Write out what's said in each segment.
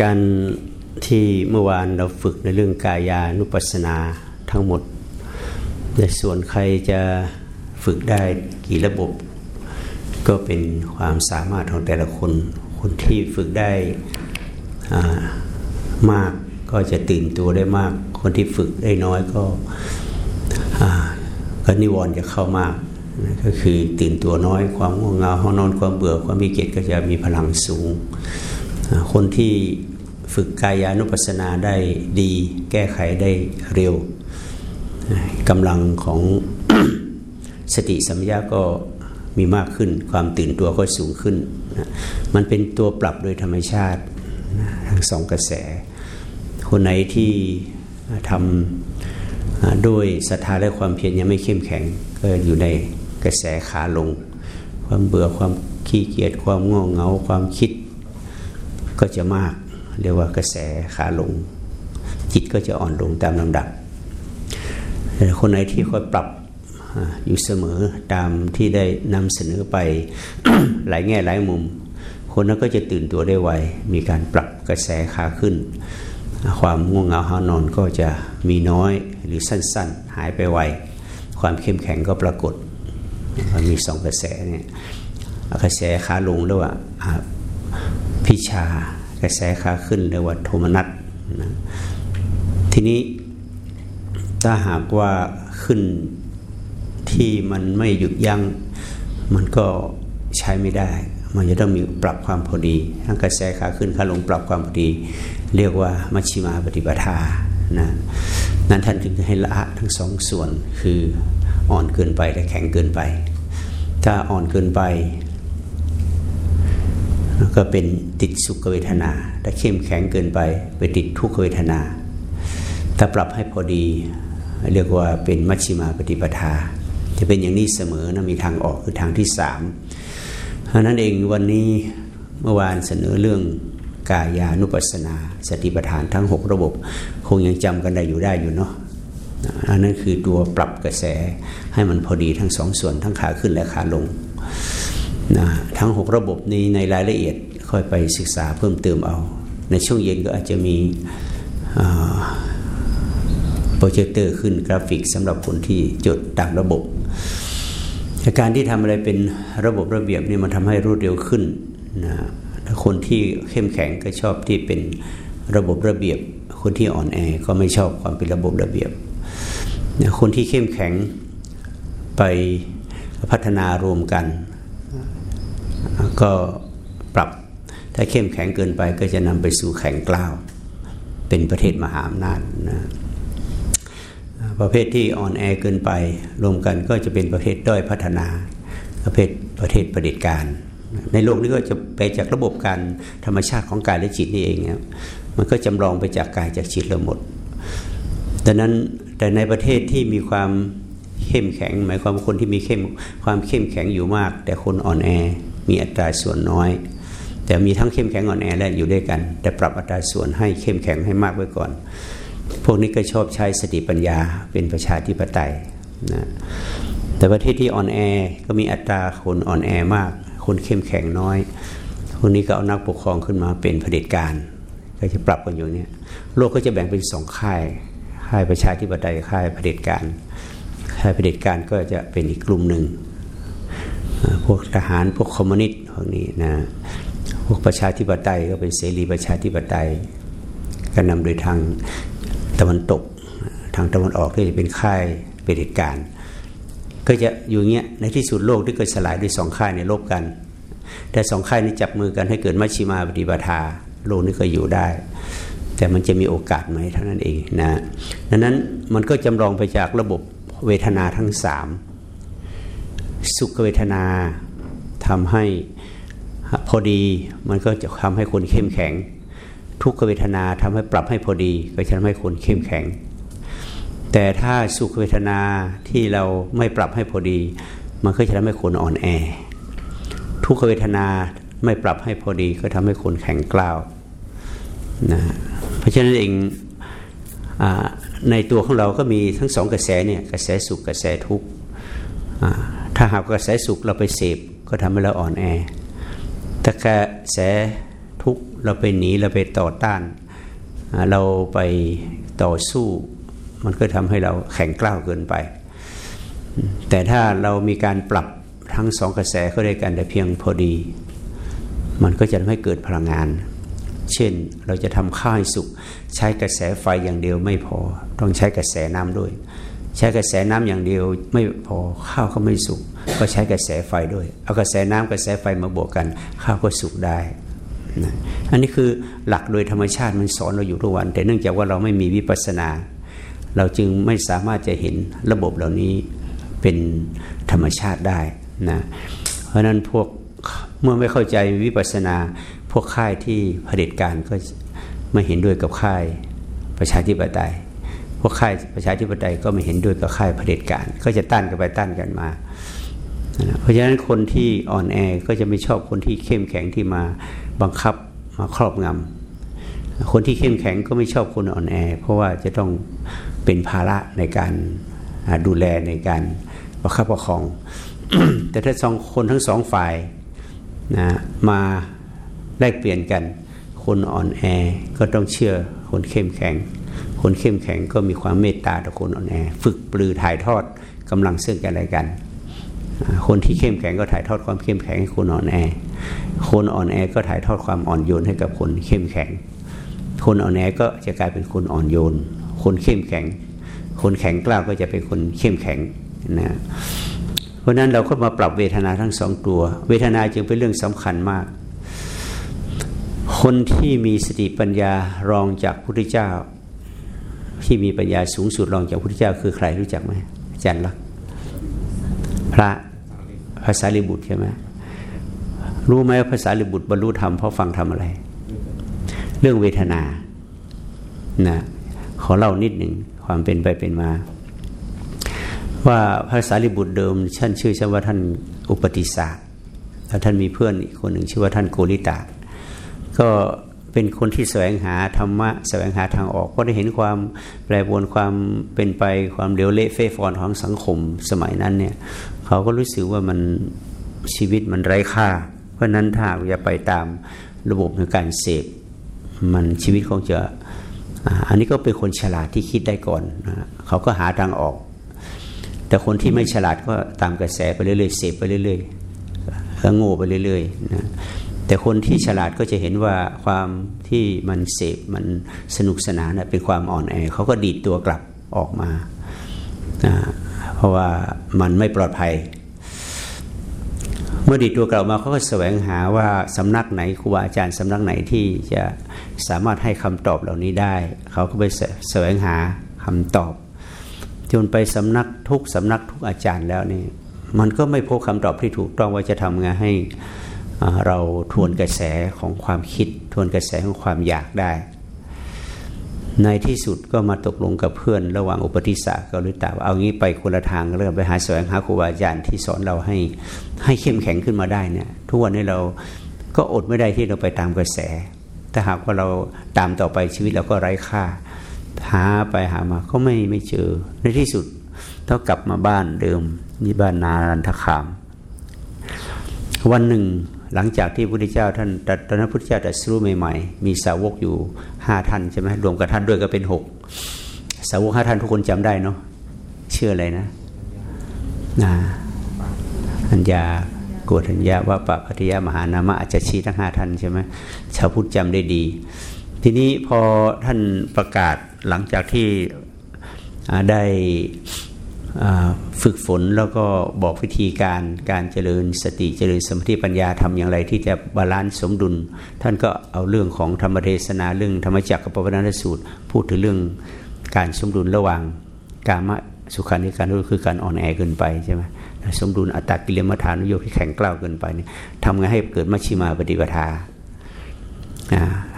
การที่เมื่อวานเราฝึกในเรื่องกายานุปัสสนาทั้งหมด ในส่วนใครจะฝึกได้กี่ระบบ ก็เป็นความสามารถของแต่ละคน คนที่ฝึกได้มากก็จะตื่นตัวได้มาก คนที่ฝึกได้น้อยก็ก็นิวรณ์จะเข้ามากก็คือตื่นตัวน้อยความง่วงเหงาห้องนอนความเบื่อความมีเกียรก็จะมีพลังสูง คนที่ฝึกกายานุปัสสนาได้ดี แก้ไขได้เร็วกำลังของสติสัมยาก็มีมากขึ้น ความตื่นตัวก็สูงขึ้น มันเป็นตัวปรับโดยธรรมชาติทั้งสองกระแส คนไหนที่ทำด้วยศรัทธาและความเพียรยังไม่เข้มแข็ง ก็อยู่ในกระแสขาลง ความเบื่อความขี้เกียจความง่วงเหงาความคิด ก็จะมากเรียกว่ากระแสขาลง จิตก็จะอ่อนลงตามลำดับแต่คนไหนที่คอยปรับอยู่เสมอตามที่ได้นำเสนอไปหลายแง่หลายมุม คนนั้นก็จะตื่นตัวได้ไว มีการปรับกระแสขาขึ้น ความง่วงเหงาหานอนก็จะมีน้อยหรือสั้น ๆ หายไปไว ความเข้มแข็งก็ปรากฏ มันมีสองกระแสเนี่ยกระแสขาลงเรียกว่า พิชากระแสขาขึ้นเรียกว่าโทมนัสนะทีนี้ถ้าหากว่าขึ้นที่มันไม่หยุดยัง้งมันก็ใช้ไม่ได้ มันจะต้องมีปรับความพอดี ทั้งกระแสขาขึ้นขาลงปรับความพอดี เรียกว่ามัชชิมาปฏิปทานะนั้นท่านจึงให้ละทั้งสองส่วนคืออ่อนเกินไปและแข็งเกินไป ถ้าอ่อนเกินไป ก็เป็นติดสุขเวทนา ถ้าเข้มแข็งเกินไปไปติดทุกขเวทนา ถ้าปรับให้พอดี เรียกว่าเป็นมัชชิมาปฏิปทา จะเป็นอย่างนี้เสมอนะมีทางออกคือทางที่สามเพราะนั้นเองวันนี้เมื่อวานเสนอเรื่องกายานุปัสสนา สติปัฏฐานทั้ง 6 ระบบ คงยังจำกันได้อยู่ได้อยู่เนาะอันนั้นคือตัวปรับกระแสให้มันพอดีทั้งสองส่วนทั้งขาขึ้นและขาลง นะทั้ง 6 ระบบนี้ในรายละเอียดค่อยไปศึกษาเพิ่มเติมเอา ในช่วงเย็นก็อาจจะมีโปรเจคเตอร์ขึ้นกราฟิกสำหรับคนที่จดตามระบบการที่ทำอะไรเป็นระบบระเบียบนี่มันทำให้รวดเร็วขึ้นนะคนที่เข้มแข็งก็ชอบที่เป็นระบบระเบียบ คนที่อ่อนแอก็ไม่ชอบความเป็นระบบระเบียบ คนที่เข้มแข็งไปพัฒนารวมกัน ก็ปรับถ้าเข้มแข็งเกินไปก็จะนำไปสู่แข็งกล้าว เป็นประเทศมหาอำนาจนะประเภทที่อ่อนแอเกินไปรวมกันก็จะเป็นประเภทด้อยพัฒนา ประเภทประเทศประเด็จการ ในโลกนี้ก็จะไปจากระบบการธรรมชาติของกายและจิตนี่เองครับมันก็จำลองไปจากกายจากจิตเราหมดดังนั้นแต่ในประเทศที่มีความเข้มแข็ง หมายความว่าคนที่มีเข้มความเข้มแข็งอยู่มาก แต่คนอ่อนแอ มีอัตราส่วนน้อย แต่มีทั้งเข้มแข็งอ่อนแอและอยู่ด้วยกัน แต่ปรับอัตราส่วนให้เข้มแข็งให้มากไว้ก่อน พวกนี้ก็ชอบใช้สติปัญญาเป็นประชาธิปไตยนะแต่ประเทศที่อ่อนแอก็มีอัตราคนอ่อนแอมาก คนเข้มแข็งน้อยพวกนี้ก็เอานักปกครองขึ้นมาเป็นเผด็จการก็จะปรับกันอยู่เนี่ยโลกก็จะแบ่งเป็นสองค่ายค่ายประชาธิปไตยค่ายเผด็จการค่ายเผด็จการก็จะเป็นอีกกลุ่มหนึ่ง พวกทหารพวกคอมมิวนิสต์พวกนี้นะพวกประชาธิปไตยก็เป็นเสรีประชาธิปไตยก็นำโดยทางตะวันตก ทางตะวันออกก็จะเป็นค่ายเผด็จการ ก็จะอยู่เงี้ยในที่สุดโลกที่เกิดสลายด้วยสองค่ายในลบกัน แต่สองค่ายนี้จับมือกันให้เกิดมัชชิมาปฏิปทาโลกนี้ก็อยู่ได้ แต่มันจะมีโอกาสไหมเท่านั้นเองนะดังนั้นมันก็จำลองไปจากระบบเวทนาทั้งสาม สุขเวทนาทำให้พอดีมันก็จะทำให้คนเข้มแข็ง ทุกขเวทนาทำให้ปรับให้พอดี ก็จะทำให้คนเข้มแข็ง แต่ถ้าสุขเวทนาที่เราไม่ปรับให้พอดี มันก็จะทำให้คนอ่อนแอ ทุกขเวทนาไม่ปรับให้พอดี ก็ทำให้คนแข็งกล้าวนะเพราะฉะนั้นเองในตัวของเราก็มีทั้งสองกระแสเนี่ยกระแสสุขกระแสทุกข์ ถ้าหากกระแสสุขเราไปเสพก็ทำให้เราอ่อนแอถ้ากระแสทุกข์เราไปหนีเราไปต่อต้าน เราไปต่อสู้ มันก็ทำให้เราแข็งกล้าวเกินไป แต่ถ้าเรามีการปรับทั้งสองกระแสเข้าด้วยกันแต่เพียงพอดี มันก็จะทำให้เกิดพลังงาน เช่นเราจะทำข้าวให้สุกใช้กระแสไฟอย่างเดียวไม่พอ ต้องใช้กระแสน้ำด้วย ใช้กระแสน้ำอย่างเดียวไม่พอข้าวก็ไม่สุก ก็ใช้กระแสไฟด้วย เอากระแสน้ำกระแสไฟมาบวกกัน ข้าวก็สุกได้นะอันนี้คือหลักโดยธรรมชาติมันสอนเราอยู่ทุกวัน แต่เนื่องจากว่าเราไม่มีวิปัสนา เราจึงไม่สามารถจะเห็นระบบเหล่านี้เป็นธรรมชาติได้นะเพราะนั้นพวกเมื่อไม่เข้าใจวิปัสนา พวกค่ายที่เผด็จการก็ไม่เห็นด้วยกับค่ายประชาธิปไตย พวกค่ายประชาธิปไตยก็ไม่เห็นด้วยกับค่ายเผด็จการ ก็จะต้านกันไปต้านกันมา เพราะฉะนั้นคนที่อ่อนแอก็จะไม่ชอบคนที่เข้มแข็งที่มาบังคับมาครอบงำคนที่เข้มแข็งก็ไม่ชอบคนอ่อนแอ เพราะว่าจะต้องเป็นภาระในการดูแลในการประคับประคอง แต่ถ้าสองคนทั้งสองฝ่ายนะมาแลกเปลี่ยนกัน คนอ่อนแอก็ต้องเชื่อคนเข้มแข็ง คนเข้มแข็งก็มีความเมตตาต่อคนอ่อนแอ ฝึกปลือถ่ายทอดกำลังซึ่งกันและกัน คนที่เข้มแข็งก็ถ่ายทอดความเข้มแข็งให้คนอ่อนแอ คนอ่อนแอก็ถ่ายทอดความอ่อนโยนให้กับคนเข้มแข็ง คนอ่อนแอก็จะกลายเป็นคนอ่อนโยน คนเข้มแข็ง คนแข็งกล้าก็จะเป็นคนเข้มแข็งนะเพราะนั้นเราก็มาปรับเวทนาทั้งสองตัว เวทนาจึงเป็นเรื่องสำคัญมาก คนที่มีสติปัญญารองจากพระพุทธเจ้า ที่มีปัญญาสูงสุดรองจากพระพุทธเจ้าคือใครรู้จักไหมอาจารย์ลักพระภาษาลิบุตรใช่ไหมรู้ไหมว่าภาษาลิบุตรบรรลุธรรมเพราะฟังทำอะไร เรื่องเวทนานะขอเล่านิดหนึ่งความเป็นไปเป็นมา ว่าภาษาลิบุตรเดิมท่านชื่อชื่อว่าท่านอุปติสาแล้วท่านมีเพื่อนอีกคนหนึ่งชื่อว่าท่านโกริตาก็ เป็นคนที่แสวงหาธรรมะแสวงหาทางออกเพราะได้เห็นความแปรปรวนความเป็นไปความเดวเละเฟ่ฟอนของสังคมสมัยนั้นเนี่ยเขาก็รู้สึกว่ามันชีวิตมันไร้ค่า เพราะนั้นถ้าอย่าไปตามระบบในการเสพมันชีวิตคงจะอันนี้ก็เป็นคนฉลาดที่คิดได้ก่อนนะเขาก็หาทางออก แต่คนที่ไม่ฉลาดก็ตามกระแสไปเรื่อยๆเสพไปเรื่อยๆแล้วโง่ไปเรื่อยๆนะ แต่คนที่ฉลาดก็จะเห็นว่าความที่มันเสพมันสนุกสนานเป็นความอ่อนแอเขาก็ดีดตัวกลับออกมา เพราะว่ามันไม่ปลอดภัย เมื่อดีดตัวกลับมาเขาก็แสวงหาว่าสำนักไหนครูบาอาจารย์สำนักไหนที่จะสามารถให้คำตอบเหล่านี้ได้ เขาก็ไปแสวงหาคำตอบ จนไปสำนักทุกสำนักทุกอาจารย์แล้วนี่มันก็ไม่พบคำตอบที่ถูกต้องว่าจะทำไงให้ เราทวนกระแสของความคิด ทวนกระแสของความอยากได้ ในที่สุดก็มาตกลงกับเพื่อน ระหว่างอุปติสสะกับฤตาว่าเอางี้ไปคนละทางเริ่มไปหาแสวงหาครูบาอาจารย์ที่สอนเราให้ให้เข้มแข็งขึ้นมาได้เนี่ยทุกวันนี้เราก็อดไม่ได้ที่เราไปตามกระแส ถ้าหากว่าเราตามต่อไปชีวิตเราก็ไร้ค่า หาไปหามาก็ไม่ไม่เจอ ในที่สุดต้องกลับมาบ้านเดิมนี่บ้านนารันทคาม วันหนึ่ง หลังจากที่พระพุทธเจ้าท่านตอนนั้นพระพุทธเจ้าตรัสรู้ใหม่ๆ มีสาวกอยู่ห้าท่านใช่ไหมรวมกับท่านด้วยก็เป็นหกสาวกห้าท่านทุกคนจำได้เนาะเชื่ออะไรนะนะอัญญาโกณฑัญญะ วัปปะ ภัททิยะ มหานามะอัสสชิทั้งห้าท่านใช่ไหมชาวพุทธจำได้ดี ทีนี้พอท่านประกาศหลังจากที่ได้ ฝึกฝนแล้วก็บอกวิธีการการเจริญสติเจริญสมาธิปัญญาทำอย่างไร ที่จะ balance สมดุล ท่านก็เอาเรื่องของธรรมเทศนาเรื่องธัมมจักกัปปวัตตนสูตร พูดถึงเรื่องการสมดุลระหว่างกามสุขานิการก็คือการอ่อนแอเกินไปใช่ไหมสมดุลอัตตกิเลมฐานุโยคที่แข็งกล้าวเกินไปนี่ทำไงให้เกิดมัชชิมาปฏิปทา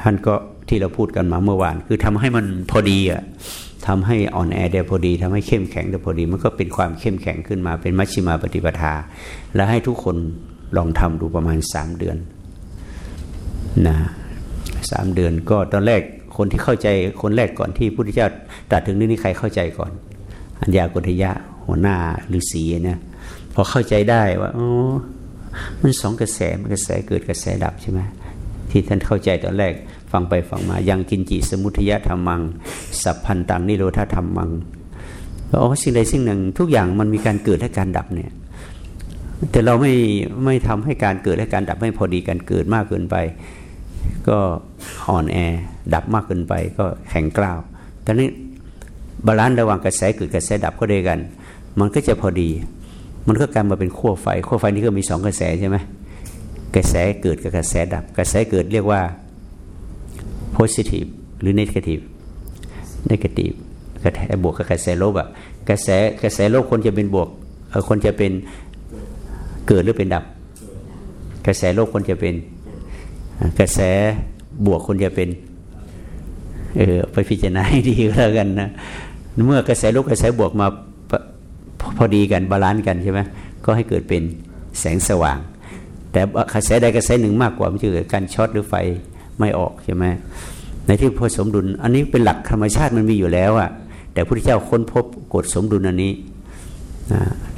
ท่านก็ที่เราพูดกันมาเมื่อวาน คือทำให้มันพอดีอะ ทำให้อ่อนแอได้พอดีทำให้เข้มแข็งได้พอดี มันก็เป็นความเข้มแข็งขึ้นมาเป็นมัชชิมาปฏิปทา และให้ทุกคนลองทำดูประมาณสามเดือนนะสามเดือนก็ตอนแรกคนที่เข้าใจคนแรกก่อนที่พุทธเจ้าตรัสถึงนี่นี่ใครเข้าใจก่อน อัญญากุทยะหัวหน้าฤาษีนะพอเข้าใจได้ว่าอ๋อมันสองกระแสมันกระแสเกิดกระแสดับใช่ไหมที่ท่านเข้าใจตอนแรก ฟังไปฟังมายังกินจิสมุทยธรรมัง สัพพันตังนิโรธาธรรมังอ๋อสิ่งใดสิ่งหนึ่งทุกอย่างมันมีการเกิดและการดับเนี่ย แต่เราไม่ไม่ทำให้การเกิดและการดับไม่พอดีกันเกิดมากเกินไป ก็อ่อนแอดับมากเกินไป ก็แข็งกร้าวตอนนี้ balance ระหว่างกระแสเกิดกระแสดับก็ได้กัน มันก็จะพอดี มันก็กลายมาเป็นขั้วไฟขั้วไฟนี่ก็มีสองกระแสใช่ไหมกระแสเกิดกับกระแสดับ กระแสเกิดเรียกว่า positive หรือ negative negative กระแสบวกกับกระแสลบอะกระแสกระแสลบคนจะเป็นบวกคนจะเป็นเกิดหรือเป็นดับ กระแสลบคนจะเป็น กระแสบวกคนจะเป็นเออไปพิจารณาให้ดีแล้วกันนะเมื่อกระแสลบกระแสบวกมาพอดีกัน balance กันใช่ไหมก็ให้เกิดเป็นแสงสว่าง แต่กระแสใดกระแสหนึ่งมากกว่ามันจะเกิดการช็อตหรือไฟ ไม่ออกใช่ไหมในที่พอสมดุล อันนี้เป็นหลักธรรมชาติมันมีอยู่แล้วอะแต่พระพุทธเจ้าค้นพบกฎสมดุลอันนี้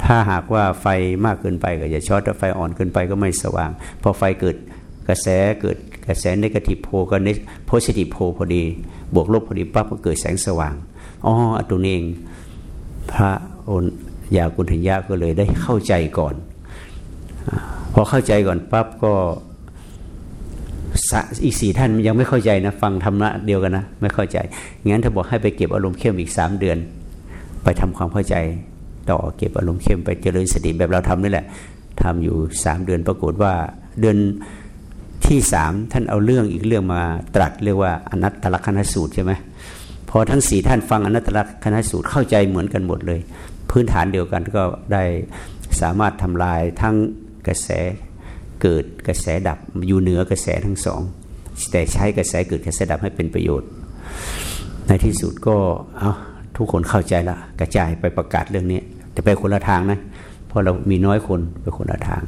ถ้าหากว่าไฟมากเกินไปก็จะช็อตถ้าไฟอ่อนเกินไปก็ไม่สว่าง พอไฟเกิดกระแสเกิดกระแสนกาทีฟโพกับโพสิทีฟโพพอดี บวกลบพอดีปั๊บก็เกิดแสงสว่างอ๋อตรงนี้เองพระอนยากุณฑยะก็เลยได้เข้าใจก่อน พอเข้าใจก่อนปั๊บก็ อีกสี่ท่านยังไม่เข้าใจนะ ฟังธรรมะเดียวกันนะ ไม่เข้าใจ งั้นถ้าบอกให้ไปเก็บอารมณ์เข้มอีกสามเดือน ไปทำความเข้าใจ ต่อเก็บอารมณ์เข้มไปเจริญสติแบบเราทำนี่แหละทำอยู่สามเดือนปรากฏว่าเดือนที่สามท่านเอาเรื่องอีกเรื่องมาตรัสเรียกว่าอนัตตลกนสูตรใช่ไหมพอทั้งสี่ท่านฟังอนัตตลกนสูตรเข้าใจเหมือนกันหมดเลย พื้นฐานเดียวกันก็ได้สามารถทำลายทั้งกระแส เกิดกระแสดับอยู่เหนือกระแสทั้งสอง แต่ใช้กระแสเกิดกระแสดับให้เป็นประโยชน์ ในที่สุดก็เอาทุกคนเข้าใจละกระจายไปประกาศเรื่องนี้แต่ไปคนละทางนะเพราะเรามีน้อยคนไปคนละทาง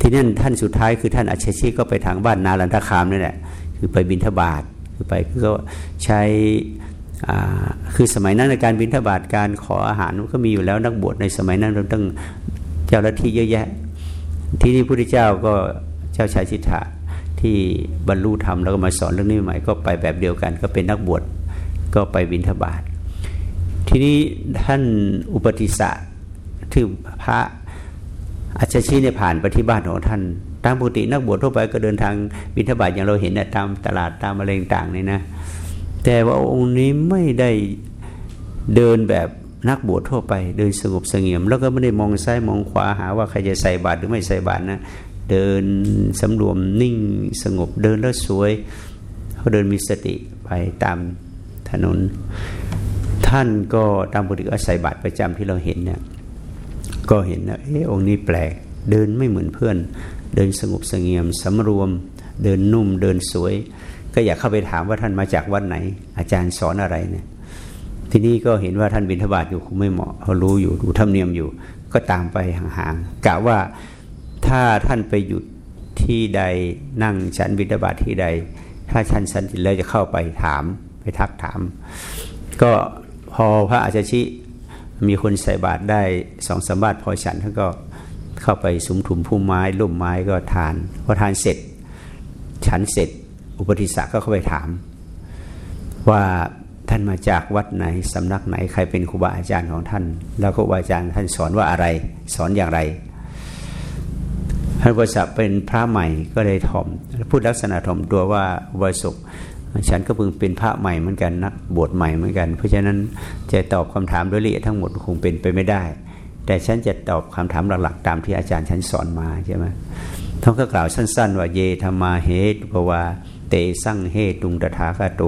ที่นั่นท่านสุดท้ายคือท่านอัชชีก็ไปทางบ้านนาลันทคามนี่แหละคือไปบินทบาทคือไปก็ใช้คือสมัยนั้นในการบินทบาทการขออาหารก็มีอยู่แล้วนักบวชในสมัยนั้นเราต้องเจ้าหน้าที่เยอะแยะ ที่นี่พระพุทธเจ้าก็เจ้าชายสิทธะที่บรรลุธรรมแล้วก็มาสอนเรื่องนี้ใหม่ก็ไปแบบเดียวกัน ก็เป็นนักบวชก็ไปบิณฑบาตทีนี้ท่านอุปติสะที่พระอาจารย์ชี้เนี่ยผ่านไปที่บ้านของท่าน ตามปกตินักบวชทั่วไปก็เดินทางบิณฑบาตอย่างเราเห็นนี่ยตามตลาดตามอะไรต่างๆนี่นะ แต่ว่าองค์นี้ไม่ได้เดินแบบ นักบวชทั่วไปเดินสงบสงเงียม แล้วก็ไม่ได้มองซ้ายมองขวาหาว่าใครจะใส่บาตรหรือไม่ใส่บาตรนะ เดินสำรวมนิ่งสงบเดินแล้วสวยเขาเดินมีสติไปตามถนน ท่านก็ตามปกติก็ใส่บาตรประจำที่เราเห็นเนี่ยก็เห็นนะเออองค์นี้แปลกเดินไม่เหมือนเพื่อน เดินสงบสงเงียมสำรวม เดินนุ่มเดินสวย ก็อยากเข้าไปถามว่าท่านมาจากวัดไหน อาจารย์สอนอะไรเนี่ย ทีนี้ก็เห็นว่าท่านบิณฑบาตอยู่คงไม่เหมาะเขารู้อยู่ดูธรรมเนียมอยู่ ก็ตามไปห่างๆกะว่าถ้าท่านไปหยุดที่ใดนั่งฉันบิณฑบาตที่ใด ถ้าฉันสันติแล้วจะเข้าไปถามไปทักถาม ก็พอพระอาจารย์ชิมีคนใส่บาตรได้สองสมบัติพอฉันท่านก็เข้าไปสุมถุมพุ่มไม้ลุ่มไม้ก็ทานพอทานเสร็จ ฉันเสร็จ อุปติสสะก็เข้าไปถาม ว่า ท่านมาจากวัดไหนสำนักไหนใครเป็นครูบาอาจารย์ของท่าน แล้วครูบาอาจารย์ท่านสอนว่าอะไร สอนอย่างไรท่านบริษัทเป็นพระใหม่ก็เลยถ่อม พูดลักษณะถ่อมตัวว่าบริสุทธิ์ฉันก็เพิ่งเป็นพระใหม่เหมือนกันนักบวชใหม่เหมือนกัน เพราะฉะนั้นจะตอบคำถามโดยละเอียดทั้งหมดคงเป็นไปไม่ได้ แต่ฉันจะตอบคำถามหลักๆ ตามที่อาจารย์ฉันสอนมาใช่ไหมท่านก็กล่าวสั้น ๆ ว่าเยธรรมาเหตุภวาเตสั่งเหตุงตถาคาโต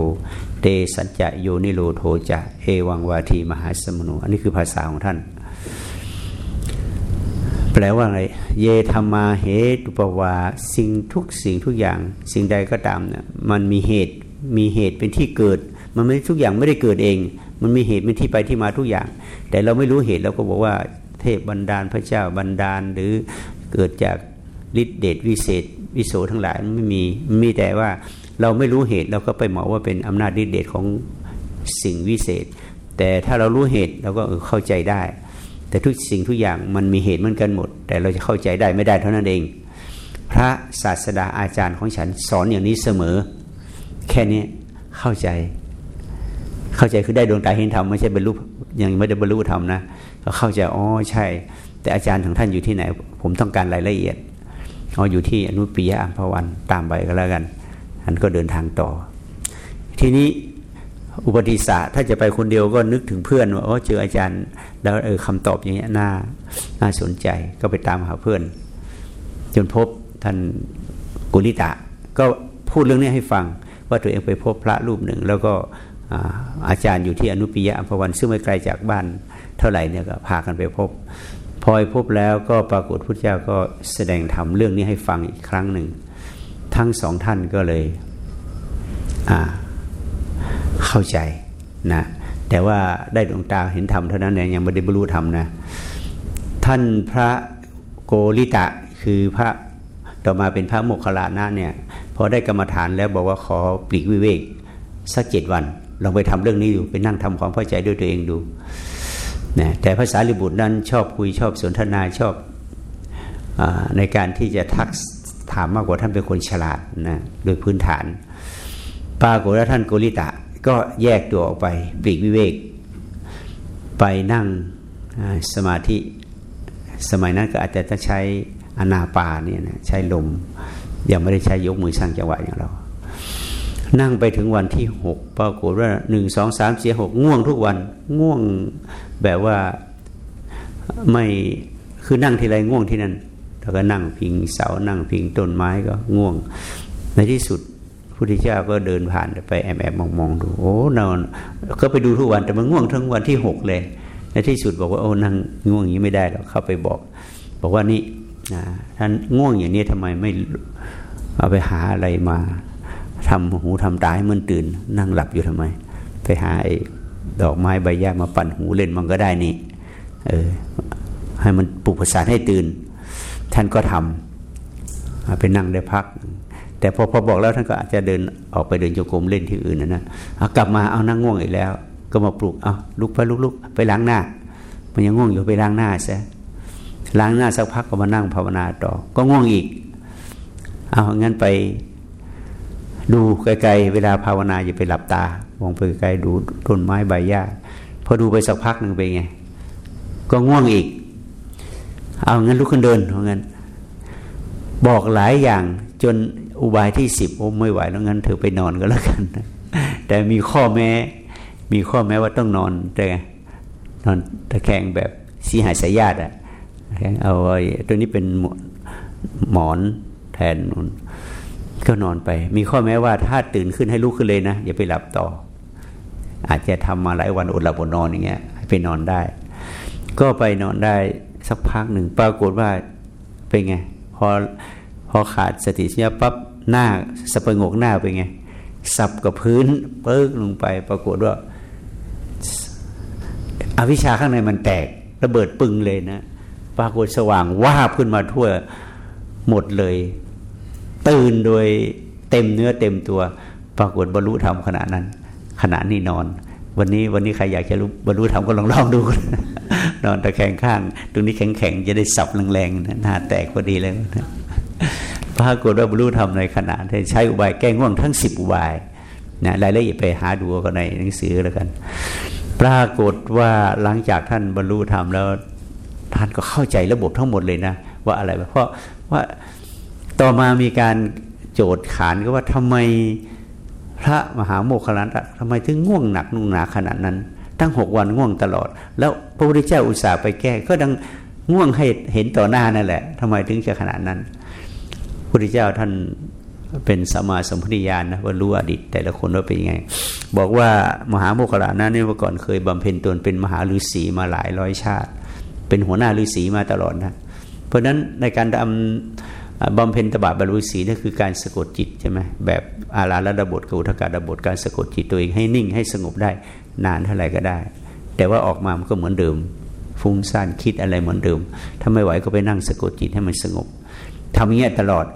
เตสัจจะโยนิโรโทจะเอวังวาทีมหาสมุนอันนี้คือภาษาของท่าน แปลว่าอะไรเยธรรมาเหตุปวาสิ่งทุกสิ่งทุกอย่าง สิ่งใดก็ตามเนี่ยมันมีเหตุมีเหตุเป็นที่เกิด มันไม่ทุกอย่างไม่ได้เกิดเอง มันมีเหตุเป็นที่ไปที่มาทุกอย่าง แต่เราไม่รู้เหตุเราก็บอกว่า เทพบันดาลพระเจ้าบันดาลหรือเกิดจากฤทธิเดชวิเศษวิโสทั้งหลายมันไม่มีมีแต่ว่า เราไม่รู้เหตุเราก็ไปหมอว่าเป็นอำนาจฤทธิเดชของสิ่งวิเศษ แต่ถ้าเรารู้เหตุเราก็เข้าใจได้ แต่ทุกสิ่งทุกอย่างมันมีเหตุเหมือนกันหมด แต่เราจะเข้าใจได้ไม่ได้เท่านั้นเองพพระศาสดาอาจารย์ของฉันสอนอย่างนี้เสมอ แค่นี้เข้าใจ เข้าใจคือได้ดวงตาเห็นธรรมไม่ใช่บรรลุยังไม่ได้บรรลุธรรมนะก็เข้าใจอ๋อใช่ แต่อาจารย์ของท่านอยู่ที่ไหน ผมต้องการรายละเอียดอ๋ออยู่ที่อนุปิยะอัมพวันตามไปก็แล้วกัน ท่านก็เดินทางต่อ ทีนี้อุปติสะถ้าจะไปคนเดียวก็นึกถึงเพื่อนว่าโอ้เจออาจารย์แล้วเออคำตอบอย่างเงี้ยน่าน่าสนใจก็ไปตามหาเพื่อน จนพบท่านกุลิตะ ก็พูดเรื่องนี้ให้ฟัง ว่าตัวเองไปพบพระรูปหนึ่ง แล้วก็อาจารย์อยู่ที่อนุปิยะอัมพวัน ซึ่งไม่ไกลจากบ้านเท่าไหร่เนี่ยก็พากันไปพบ พอไปพบแล้วก็ปรากฏพุทธเจ้าก็แสดงธรรมเรื่องนี้ให้ฟังอีกครั้งหนึ่ง ทั้งสองท่านก็เลยเข้าใจนะแต่ว่าได้ดวงตาเห็นธรรมเท่านั้นเองยังไม่ได้บรรลุธรรมนะท่านพระโกริตะคือพระต่อมาเป็นพระโมคคัลลานะเนี่ยพอได้กรรมฐานแล้วบอกว่าขอปลีกวิเวกสักเจ็ดวันลองไปทำเรื่องนี้ดูไปนั่งทำความเข้าใจด้วยตัวเองดูนะแต่ภาษาลิบุตรนั้นชอบคุยชอบสนทนาชอบอในการที่จะทักามมากกว่าท่านเป็นคนฉลาดนะโดยพื้นฐานปรากฏว่าท่านโกริตะ ก็แยกตัวออกไปปลีกวิเวก ไปนั่งสมาธิ สมัยนั้นก็อาจจะต้องใช้อนาปาเนี่ยนะใช้ลม ยังไม่ได้ใช้ยกมือสร้างจังหวะอย่างเรา นั่งไปถึงวันที่หกปรากฏว่าหนึ่งสองสามสี่หกง่วงทุกวันง่วงแบบว่าไม่คือนั่งทีไรง่วงที่นั่น แล้วก็นั่งพิงเสานั่งพิงต้นไม้ก็ง่วง ในที่สุดพุทธเจ้าก็เดินผ่านไปแอบแอบมองมองดูโอ้นอนก็ไปดูทุกวันแต่มันง่วงทั้งวันที่หกเลย ในที่สุดบอกว่าโอ้นั่งง่วงอย่างนี้ไม่ได้หรอกเข้าไปบอก บอกว่านี่นะท่านง่วงอย่างนี้ทำไมไม่เอาไปหาอะไรมาทำหูทำตาให้มันตื่น นั่งหลับอยู่ทำไม ไปหาไอ้ดอกไม้ใบหญ้ามาปั่นหูเล่นมันก็ได้นี่ เออ ให้มันปลุกประสาทให้ตื่น ท่านก็ทำไปนั่งได้พัก แต่พอพอบอกแล้วท่านก็อาจจะเดินออกไปเดินโยกมเล่นที่อื่นนะนะกลับมาเอานั่งง่วงอีกแล้ว ก็มาปลุกเอาลุกไปลุกลุกไปล้างหน้า มันยังง่วงอยู่ไปล้างหน้าซะล้างหน้าสักพักก็มานั่งภาวนาต่อ ก็ง่วงอีก เอางั้นไปดูไกลๆเวลาภาวนาอย่าไปหลับตามองไปไกลดูต้นไม้ใบหญ้าพอดูไปสักพักหนึ่งไปไง ก็ง่วงอีก เอางั้นลุกขึ้นเดินเพราะงั้น บอกหลายอย่างจนอุบายที่สิบโอ้ไม่ไหวแล้วงั้นเธอไปนอนก็แล้วกัน แต่มีข้อแม้ มีข้อแม้ว่าต้องนอนแต่นอนตะแคงแบบสีหายสายญาติอะเอาไอ้ตัวนี้เป็นหมอนแทนนนก็นอนไป มีข้อแม้ว่าถ้าตื่นขึ้นให้ลุกขึ้นเลยนะ อย่าไปหลับต่อ อาจจะทำมาหลายวันอดหลับอดนอนอย่างเงี้ยให้ไปนอนได้ ก็ไปนอนได้ สักพักหนึ่งปรากฏว่าเป็นไง พอพอขาดสติสัญญาปั๊บหน้าสะปงกหน้าไปไง สับกับพื้นเปิ้ลงไป ปรากฏว่าอาวิชาข้างในมันแตกระเบิดปึงเลยนะปรากฏสว่างว่าขึ้นมาทั่วหมดเลย ตื่นโดยเต็มเนื้อเต็มตัว ปรากฏบรรลุธรรมขณะนั้น ขณะนี้นอน วันนี้วันนี้ใครอยากจะรู้บรรลุธรรมก็ลองลองดู นอนตะแคงข้าง ตรงนี้แข็งแข็งจะได้สับแรงๆหน้าแตกพอดีเลยนะปรากฏว่าบรรลุธรรมในขณะที่ใช้อุบายแก้ง่วงทั้งสิบอุบายนะรายละเอียดไปหาดูกันในหนังสือแล้วกัน ปรากฏว่าหลังจากท่านบรรลุธรรมแล้วท่านก็เข้าใจระบบทั้งหมดเลยนะ ว่าอะไรเพราะว่าต่อมามีการโจทย์ขานก็ว่าทำไมพระมหาโมคคัลลานทำไมถึงง่วงหนักนุ่งหนาขนาดนั้น ตั้งหกวันง่วงตลอด แล้วพระพุทธเจ้าอุตส่าห์ไปแก้ ก็ดังง่วงให้เห็นต่อหน้านั่นแหละทำไมถึงจะขนาดนั้นพุทธเจ้าท่านเป็นสมาสมพุทธิญาณนะว่ารู้อดีตแต่ละคนว่าเป็นยังไง บอกว่ามหาโมคคลานะนี่เมื่อก่อนเคยบำเพ็ญตนเป็นมหาฤาษีมาหลายร้อยชาติ เป็นหัวหน้าฤาษีมาตลอดนะเพราะฉะนั้นในการทำบำเพ็ญตบะบรรลุสีนั่นคือการสะกดจิตใช่ไหมแบบอาราละดบทกุทกาดบทการสะกดจิตตัวเองให้นิ่งให้สงบได้ นานเท่าไหร่ก็ได้ แต่ว่าออกมามันก็เหมือนเดิม ฟุ้งซ่านคิดอะไรเหมือนเดิม ถ้าไม่ไหวก็ไปนั่งสะกดจิตให้มันสงบทำอย่างนี้ตลอด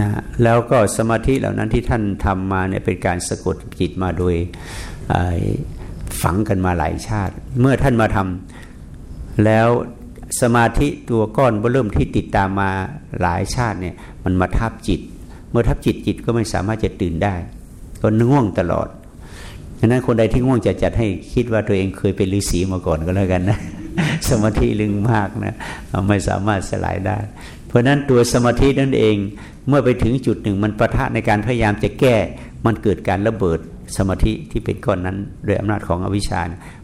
นะแล้วก็สมาธิเหล่านั้นที่ท่านทำมาเนี่ยเป็นการสะกดจิตมาโดยฝังกันมาหลายชาติ เมื่อท่านมาทำแล้วสมาธิตัวก้อนเริ่มที่ติดตามมาหลายชาติเนี่ยมันมาทับจิต เมื่อทับจิตจิตก็ไม่สามารถจะตื่นได้ ก็ง่วงตลอด ฉะนั้นคนใดที่ง่วงจะจัดให้คิดว่าตัวเองเคยเป็นฤาษีมาก่อนก็แล้วกันนะ สมาธิลึงมากนะไม่สามารถสลายได้ เพราะนั้นตัวสมาธินั่นเองเมื่อไปถึงจุดหนึ่งมันประทะในการพยายามจะแก้ มันเกิดการระเบิดสมาธิที่เป็นก้อนนั้น โดยอำนาจของอวิชชา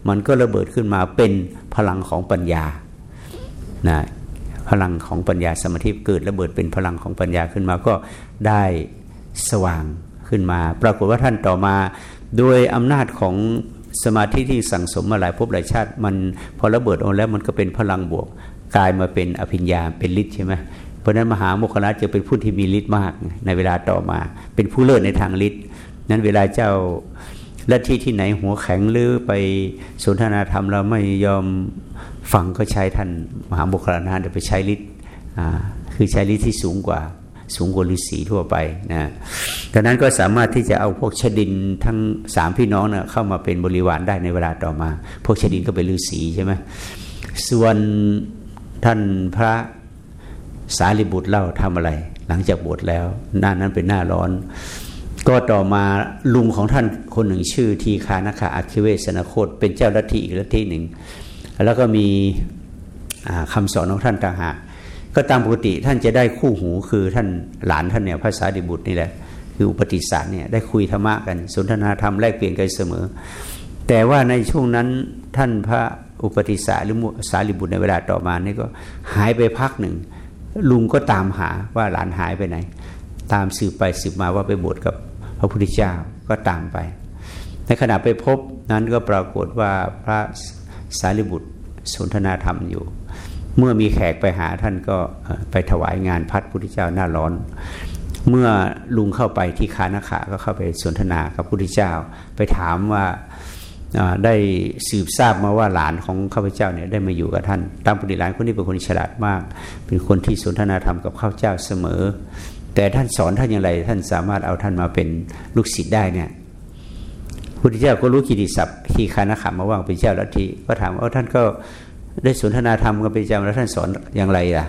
มันก็ระเบิดขึ้นมาเป็นพลังของปัญญานะพลังของปัญญาสมาธิเกิดระเบิดเป็นพลังของปัญญาขึ้นมาก็ได้สว่างขึ้นมา ปรากฏว่าท่านต่อมา โดยอำนาจของสมาธิที่สั่งสมมาหลายภพหลายชาติ มันพอระเบิดออกแล้วมันก็เป็นพลังบวกกลายมาเป็นอภิญญาเป็นฤทธิ์ใช่ไหมเพราะนั้นมหาโมคคลาจะเป็นผู้ที่มีฤทธิ์มากในเวลาต่อมา เป็นผู้เลิศในทางฤทธิ์นั้นเวลาเจ้าละที่ที่ไหนหัวแข็งหรือไปสนทนาธรรมเราไม่ยอมฟังก็ใช้ท่านมหาบุคลานะไปใช้ฤทธิ์คือใช้ฤทธิ์ที่สูงกว่า สูงกว่าฤาษีทั่วไปนะดังนั้นก็สามารถที่จะเอาพวกชดินทั้งสามพี่น้องนะเข้ามาเป็นบริวารได้ในเวลาต่อมา พวกชดินก็เป็นฤาษีใช่ไหมส่วนท่านพระสารีบุตรเล่าทำอะไร หลังจากบวชแล้ว หน้านั้นเป็นหน้าร้อน ก็ต่อมาลุงของท่านคนหนึ่งชื่อทีคานาคาอัคิเวสนาโคตเป็นเจ้าลัทธิอีกลัทธิหนึ่ง แล้วก็มีคำสอนของท่านต่างหาก ก็ตามปกติท่านจะได้คู่หูคือท่านหลานท่านเนี่ยภาษาดิบุตรนี่แหละคืออุปติสารเนี่ยได้คุยธรรมะกัน สนทนาธรรมแลกเปลี่ยนกันเสมอ แต่ว่าในช่วงนั้นท่านพระอุปติสารหรือสารีบุตรในเวลาต่อมานี่ก็หายไปพักหนึ่ง ลุงก็ตามหาว่าหลานหายไปไหน ตามสืบไปสืบมาว่าไปบวชกับพระพุทธเจ้าก็ตามไป ในขณะไปพบนั้นก็ปรากฏว่าพระสารีบุตรสนทนาธรรมอยู่ เมื่อมีแขกไปหาท่านก็ไปถวายงานพัดพุทธเจ้าหน้าร้อน เมื่อลุงเข้าไปที่คานาขาก็เข้าไปสนทนากับพุทธเจ้า ไปถามว่าได้สืบทราบมาว่าหลานของข้าพเจ้าเนี่ยได้มาอยู่กับท่าน ตามปฏิหลานคนนี้เป็นคนฉลาดมาก เป็นคนที่สนทนาธรรมกับข้าพเจ้าเสมอ แต่ท่านสอนท่านอย่างไร ท่านสามารถเอาท่านมาเป็นลูกศิษย์ได้เนี่ยพุทธเจ้าก็รู้กิติศัพท์ที่คานาขามาว่างเป็นเจ้าลัทธิก็ถามว่าท่านก็ ได้สนทนาธรรมกันไปจำแล้วท่านสอนอย่างไรล่ะ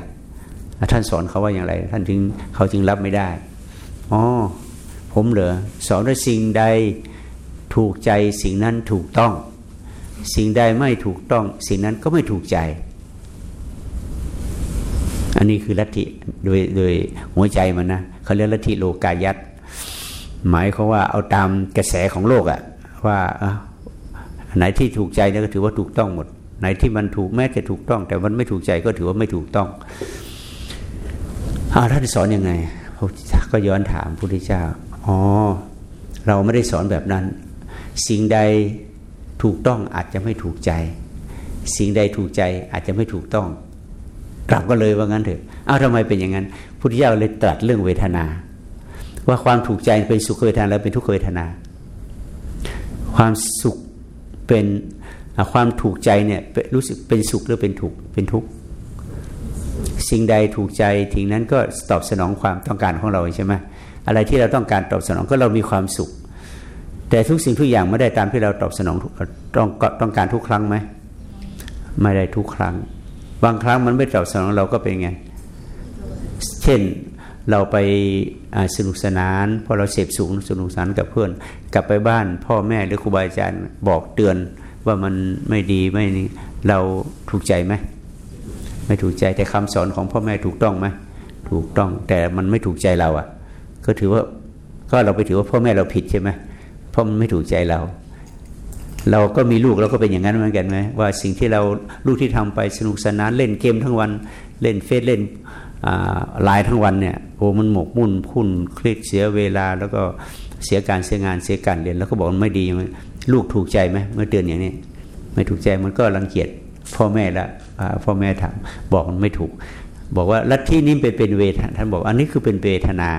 ท่านสอนเขาว่าอย่างไร ท่านถึงเขาจึงรับไม่ได้อ๋อผมเหรอสอนว่าสิ่งใดถูกใจสิ่งนั้นถูกต้อง สิ่งใดไม่ถูกต้อง สิ่งนั้นก็ไม่ถูกใจ อันนี้คือลัทธิโดยโดยหัวใจมันนะเขาเรียกลัทธิโลกายัตหมายเขาว่าเอาตามกระแสของโลกอะว่าไหนที่ถูกใจนี่ก็ถือว่าถูกต้องหมด ไหนที่มันถูกแม้จะถูกต้อง แต่มันไม่ถูกใจก็ถือว่าไม่ถูกต้องอาท่านสอนอยังไงพระพุทธเจ้าก็ย้อนถามพระพุทธเจ้าอ๋อเราไม่ได้สอนแบบนั้น สิ่งใดถูกต้องอาจจะไม่ถูกใจ สิ่งใดถูกใจอาจจะไม่ถูกต้อง กลับก็เลยว่างั้นเถอะอ้าวทำไมเป็นอย่างนั้นพุทธเจ้าเลยตรัสเรื่องเวทนา ว่าความถูกใจเป็นสุขเวทนาแล้วเป็นทุกขเวทนา ความสุขเป็น ความถูกใจเนี่ยรู้สึกเป็นสุขหรือเป็นทุกข์เป็นทุกข์สิ่งใดถูกใจทิ้งนั้นก็ตอบสนองความต้องการของเราใช่ไหมอะไรที่เราต้องการตอบสนองก็เรามีความสุข แต่ทุกสิ่งทุกอย่างไม่ได้ตามที่เราตอบสนองต้องต้องการทุกครั้งไหมไม่ได้ทุกครั้ง บางครั้งมันไม่ตอบสนองเราก็เป็นไง เช่นเราไปสนุกสนานพอเราเสพสูงสนุกสนานกับเพื่อน กลับไปบ้าน พ่อแม่หรือครูบาอาจารย์บอกเตือน ว่ามันไม่ดีไม่เราถูกใจไหมไม่ถูกใจแต่คำสอนของพ่อแม่ถูกต้องไหมถูกต้องแต่มันไม่ถูกใจเราอะ่ะ ก็ถือว่าก็เราไปถือว่าพ่อแม่เราผิดใช่ไหมเพราะมันไม่ถูกใจเรา เราก็มีลูกเราก็เป็นอย่างนั้นเหมือนกันไหมว่าสิ่งที่เราลูกที่ทำไปสนุกสนานเล่นเกมทั้งวันเล่นเฟซเล่นไลน์ทั้งวันเนี่ยโอ้มันหมกมุ่นพุ่นเครียดเสียเวลา แล้วก็เสียการเสียงานเสียการเรียน แล้วก็บอกมันไม่ดี ลูกถูกใจไหมเมื่อเตือนอย่างนี้ ไม่ถูกใจมันก็รังเกียจพ่อแม่ละพ่อแม่ถามบอกมันไม่ถูก บอกว่าลัทธินี้เป็นเป็นเวทท่านบอกอันนี้คือเป็นเวทนา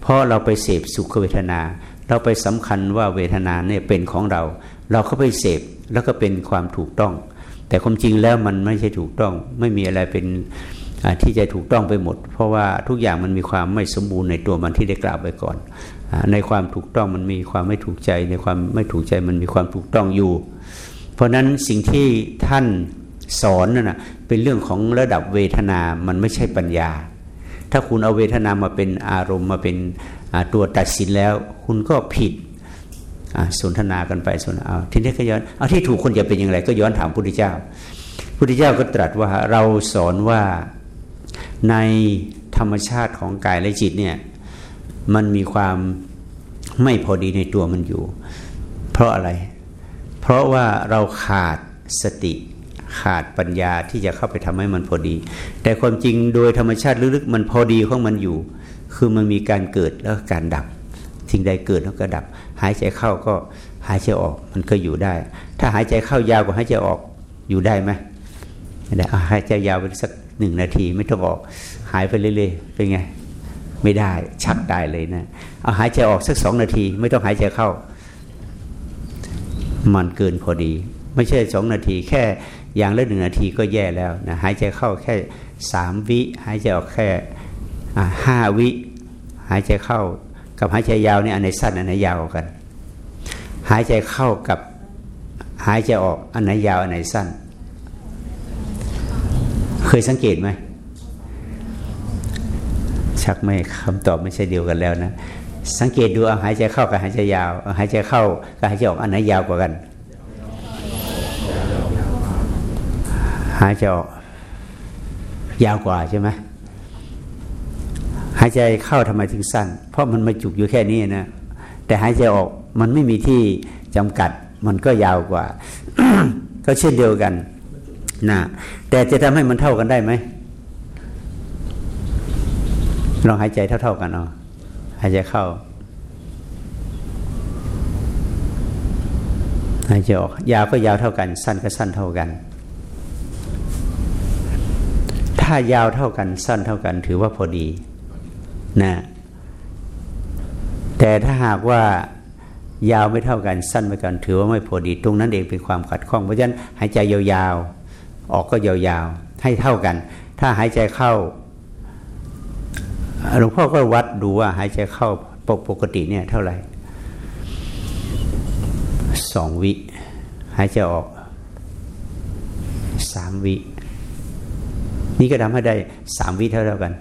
เพราะเราไปเสพสุขเวทนา เราไปสำคัญว่าเวทนาเนี่ยเป็นของเรา เราก็ไปเสพแล้วก็เป็นความถูกต้อง แต่ความจริงแล้วมันไม่ใช่ถูกต้อง ไม่มีอะไรเป็นที่จะถูกต้องไปหมด เพราะว่าทุกอย่างมันมีความไม่สมบูรณ์ในตัวมันที่ได้กล่าวไปก่อน ในความถูกต้องมันมีความไม่ถูกใจ ในความไม่ถูกใจมันมีความถูกต้องอยู่ เพราะนั้นสิ่งที่ท่านสอนนั่นนะเป็นเรื่องของระดับเวทนา มันไม่ใช่ปัญญา ถ้าคุณเอาเวทนามาเป็นอารมณ์มาเป็นตัวตัดสินแล้ว คุณก็ผิดสนทนากันไปสนเอาทีนี้ก็ย้อนเอาที่ถูกคนจะเป็นอย่างไรก็ย้อนถามพระพุทธเจ้าพุทธเจ้าก็ตรัสว่าเราสอนว่าในธรรมชาติของกายและจิตเนี่ย มันมีความไม่พอดีในตัวมันอยู่ เพราะอะไร เพราะว่าเราขาดสติขาดปัญญาที่จะเข้าไปทำให้มันพอดี แต่ความจริงโดยธรรมชาติลึกๆมันพอดีของมันอยู่ คือมันมีการเกิดแล้วการดับสิ่งใดเกิดแล้วก็ดับ หายใจเข้าก็หายใจออกมันก็อยู่ได้ ถ้าหายใจเข้ายาวกว่าหายใจออกอยู่ได้ไหมได้หายใจยาวไปสักหนึ่งนาทีไม่ต้องออก หายไปเรื่อยๆเป็นไง ไม่ได้ ชักได้เลยนะเอาหายใจออกสักสองนาที ไม่ต้องหายใจเข้า มันเกินพอดี ไม่ใช่สองนาที แค่อย่างละหนึ่งนาทีก็แย่แล้วนะหายใจเข้าแค่สามวิหายใจออกแค่ห้าวิ หายใจเข้า กับหายใจยาวนี่อันไหนสั้นอันไหนยาวกัน หายใจเข้ากับหายใจออกอันไหนยาวอันไหนสั้น เคยสังเกตไหม ชักไม่คำตอบไม่ใช่เดียวกันแล้วนะ สังเกตดูเอาหายใจเข้ากับหายใจยาวหายใจเข้ากับหายใจออกอันไหนยาวกว่ากัน หายใจออกยาวกว่าใช่ไหมหายใจเข้าทำไมถึงสั้น เพราะมันมาจุกอยู่แค่นี้นะแต่หายใจออกมันไม่มีที่จำกัดมันก็ยาวกว่า ก็เช่นเดียวกันนะแต่จะทำให้มันเท่ากันได้ไหม ลองหายใจเท่า ๆกันเอาหายใจเข้า หายใจออก ยาวก็ยาวเท่ากัน สั้นก็สั้นเท่ากัน ถ้ายาวเท่ากัน สั้นเท่ากัน ถือว่าพอดีนะแต่ถ้าหากว่ายาวไม่เท่ากันสั้นไม่กัน ถือว่าไม่พอดี ตรงนั้นเองเป็นความขัดข้องเพราะฉะนั้นหายใจยาวๆออกก็ยาวๆให้เท่ากัน ถ้าหายใจเข้า หลวงพ่อก็วัดดูว่าหายใจเข้าปกติเนี่ยเท่าไหร่สองวิ หายใจออกสามวิ นี่ก็ทำให้ได้สามวิเท่าเท่ากัน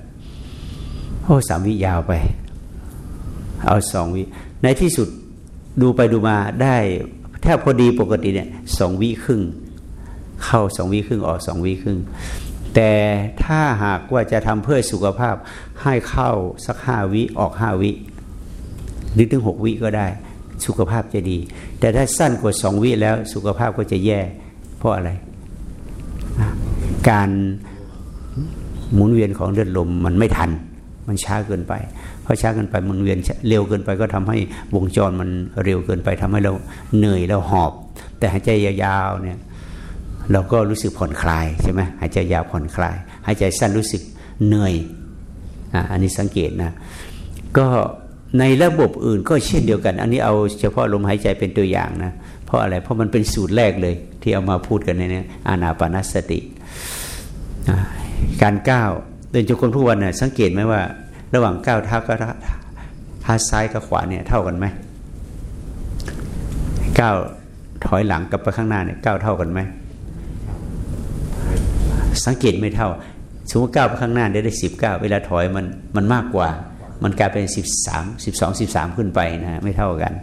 โอ้สามวิยาวไป เอาสองวิ ในที่สุดดูไปดูมาได้แทบพอดีปกติเนี่ยสองวิครึ่ง เข้าสองวิครึ่งออกสองวิครึ่ง แต่ถ้าหากว่าจะทำเพื่อสุขภาพให้เข้าสักห้าวิออกห้าวิ หรือถึงหกวิก็ได้ สุขภาพจะดี แต่ถ้าสั้นกว่าสองวิแล้วสุขภาพก็จะแย่ เพราะอะไร การหมุนเวียนของเลือดลมมันไม่ทัน มันช้าเกินไปเพราะช้าเกินไปมันเวียนเร็วเกินไปก็ทำให้วงจรมันเร็วเกินไปทำให้เราเหนื่อยเราหอบ แต่หายใจยาวๆเนี่ย เราก็รู้สึกผ่อนคลายใช่ไหมหายใจยาวผ่อนคลาย หายใจสั้นรู้สึกเหนื่อยอันนี้สังเกตนะ ก็ในระบบอื่นก็เช่นเดียวกัน อันนี้เอาเฉพาะลมหายใจเป็นตัวอย่างนะ เพราะอะไรเพราะมันเป็นสูตรแรกเลย ที่เอามาพูดกันในนี้อานาปานสติ การก้าวเดินจงกรมทุกวันนี่ยสังเกตไหมว่า ระหว่างก้าวเท้ากับเท้าซ้ายกับขวาเนี่ยเท่ากันไหมก้าวถอยหลังกับไปข้างหน้าเนี่ยก้าวเท่ากันไหม สังเกตไม่เท่า สมมติก้าวไปข้างหน้าได้ได้สิบก้าเวลาถอยมันมันมากกว่า มันกลายเป็นสิบสามสิบสองสิบสามขึ้นไปนะไม่เท่ากัน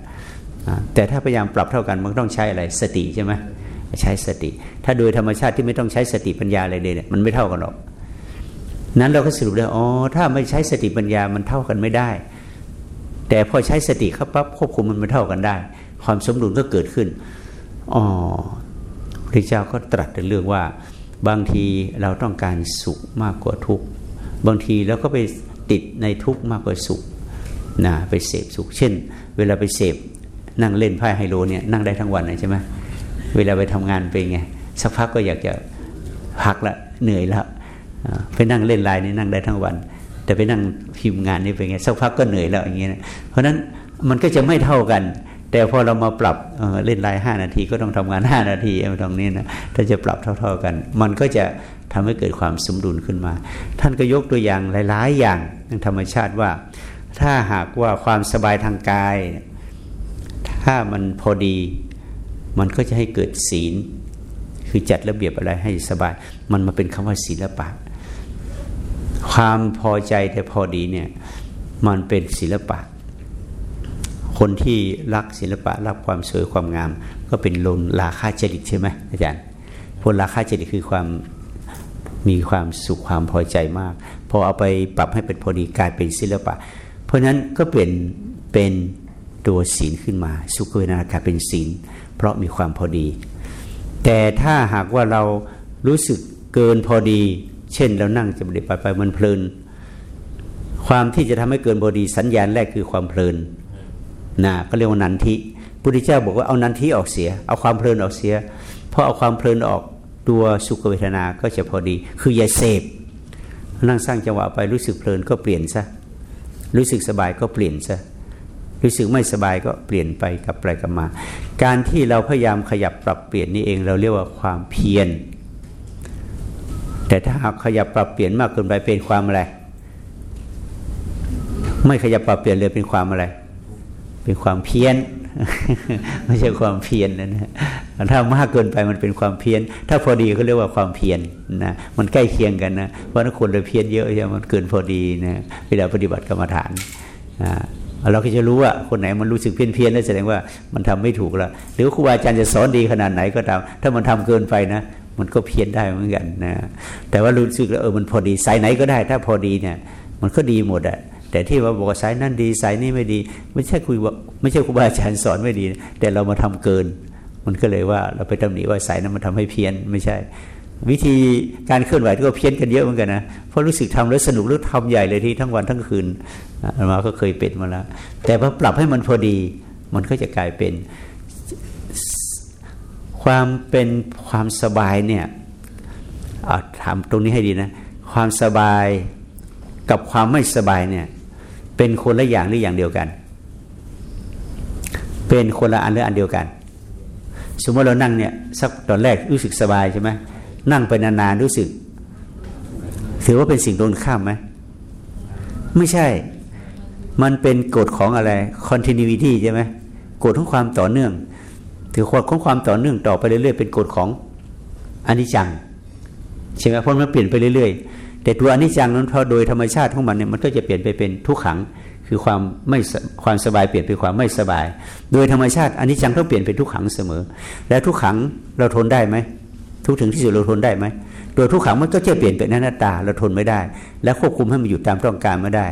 แต่ถ้าพยายามปรับเท่ากันมันต้องใช้อะไรสติใช่ไหมใช้สติ ถ้าโดยธรรมชาติที่ไม่ต้องใช้สติปัญญาอะไรเลยเนี่ยมันไม่เท่ากันหรอก นั้นเราก็สรุปได้อ๋อถ้าไม่ใช้สติปัญญามันเท่ากันไม่ได้ แต่พอใช้สติเข้าปั๊บควบคุมมันไม่เท่ากันได้ ความสมดุลก็เกิดขึ้นอ๋อพระเจ้าก็ตรัสเรื่องว่า บางทีเราต้องการสุขมากกว่าทุกข์บางทีเราก็ไปติดในทุกข์มากกว่าสุขนะไปเสพสุข เช่น เวลาไปเสพนั่งเล่นไพ่ไฮโลเนี่ยนั่งได้ทั้งวันใช่ไหมเวลาไปทำงานไปไงสักพักก็อยากจะพักละเหนื่อยล้วไปนั่งเล่นไลน์นี่นั่งได้ทั้งวัน แต่ไปนั่งพิมพ์งานนี่เป็นไงสักพักก็เหนื่อยแล้วอย่างเงี้ยเพราะฉะนั้นมันก็จะไม่เท่ากัน แต่พอเรามาปรับเล่นไลน์ห้านาทีก็ต้องทำงานห้านาทีตรงนี้นะถ้าจะปรับเท่า ๆกัน มันก็จะทำให้เกิดความสมดุลขึ้นมา ท่านก็ยกตัวอย่างหลาย ๆ อย่างทางธรรมชาติว่า ถ้าหากว่าความสบายทางกาย ถ้ามันพอดี มันก็จะให้เกิดศีลคคือจัดระเบียบอะไรให้สบาย มันมาเป็นคำว่าศิลปะ ความพอใจแต่พอดีเนี่ย มันเป็นศิลปะ คนที่รักศิลปะรักความสวยความงาม ก็เป็นลนราคาจริตใช่ไหมอาจารย์พลราคาจริตคือความมีความสุขความพอใจมาก พอเอาไปปรับให้เป็นพอดีกลายเป็นศิลปะ เพราะฉะนั้นก็เปลี่ยนเป็นตัวศีลขึ้นมา สุขเวนากาเป็นศีล เพราะมีความพอดี แต่ถ้าหากว่าเรารู้สึกเกินพอดี เช่นเรานั่งจะปฏิบัติไปมันเพลิน ความที่จะทำให้เกินพอดีสัญญาณแรกคือความเพลิน นะก็เรียกว่านันทิพุทธเจ้าบอกว่าเอานันทิออกเสีย เอาความเพลินออกเสียพอเอาความเพลินออกตัวสุขเวทนาก็จะพอดี คืออย่าเสพนั่งสร้างจังหวะไปรู้สึกเพลินก็เปลี่ยนซะรู้สึกสบายก็เปลี่ยนซะรู้สึกไม่สบายก็เปลี่ยนไปกับไปกับมา การที่เราพยายามขยับปรับเปลี่ยนนี่เองเราเรียกว่าความเพียรแต่ถ้าหากขยับปรับเปลี่ยนมากเกินไปเป็นความอะไร ไม่ขยับปรับเปลี่ยนเลยเป็นความอะไร เป็นความเพี้ยน ไม่ใช่ความเพียนนะนะถ้ามากเกินไปมันเป็นความเพียรถ้าพอดีก็เรียกว่าความเพียรนะมันใกล้เคียงกันนะเพราะถ้าคนเราเพียรเยอะใช่มันเกินพอดีนะเวลาปฏิบัติกรรมฐานเราก็จะรู้ว่าคนไหนมันรู้สึกเพี้ยนเพียนนั่นแสดงว่ามันทำไม่ถูกล้วหรือครูบาอาจารย์จะสอนดีขนาดไหนก็ตาม ถ้ามันทำเกินไปนะ มันก็เพี้ยนได้เหมือนกันนะแต่ว่ารู้สึกแล้วเออมันพอดีสายไหนก็ได้ ถ้าพอดีเนี่ย มันก็ดีหมดอะ แต่ที่ว่าบอกสายนั่นดีสายนี้ไม่ดี ไม่ใช่คุยว่าไม่ใช่ครูบาอาจารย์สอนไม่ดี แต่เรามาทำเกิน มันก็เลยว่าเราไปตำหนิว่าสายนั้นมันทำให้เพี้ยนไม่ใช่ วิธีการเคลื่อนไหวก็เพี้ยนกันเยอะเหมือนกันนะเพราะรู้สึกทำแล้วสนุกหรือทำใหญ่เลยที่ทั้งวันทั้งคืนมาก็เคยเป็นมาแล้วแต่พอปรับให้มันพอดี มันก็จะกลายเป็นความเป็นความสบายเนี่ยถามตรงนี้ให้ดีนะ ความสบายกับความไม่สบายเนี่ย เป็นคนละอย่างหรืออย่างเดียวกัน เป็นคนละอันหรืออันเดียวกัน สมมติเรานั่งเนี่ยสักตอนแรกรู้สึกสบายใช่ไหมนั่งไปนานๆรู้สึก ถือว่าเป็นสิ่งตรงข้ามไหมไม่ใช่ มันเป็นกฎของอะไร continuity ใช่ไหมกฎของความต่อเนื่อง ถือกฎของความต่อเนื่องต่อไปเรื่อยๆเป็นกฎของอนิจจังใช่ไหมเพราะมันเปลี่ยนไปเรื่อยๆ แต่ตัวอนิจจังนั้นพอโดยธรรมชาติของมันเนี่ยมันก็จะเปลี่ยนไปเป็นทุกขัง คือความไม่ความสบายเปลี่ยนเป็นความไม่สบาย โดยธรรมชาติอนิจจังต้องเปลี่ยนเป็นทุกขังเสมอ และทุกขังเราทนได้ไหมทุกถึงที่สุดเราทนได้ไหมโดยทุกขังมันก็จะเปลี่ยนเป็นอนัตตาเราทนไม่ได้ และควบคุมให้มันอยู่ตามต้องการไม่ได้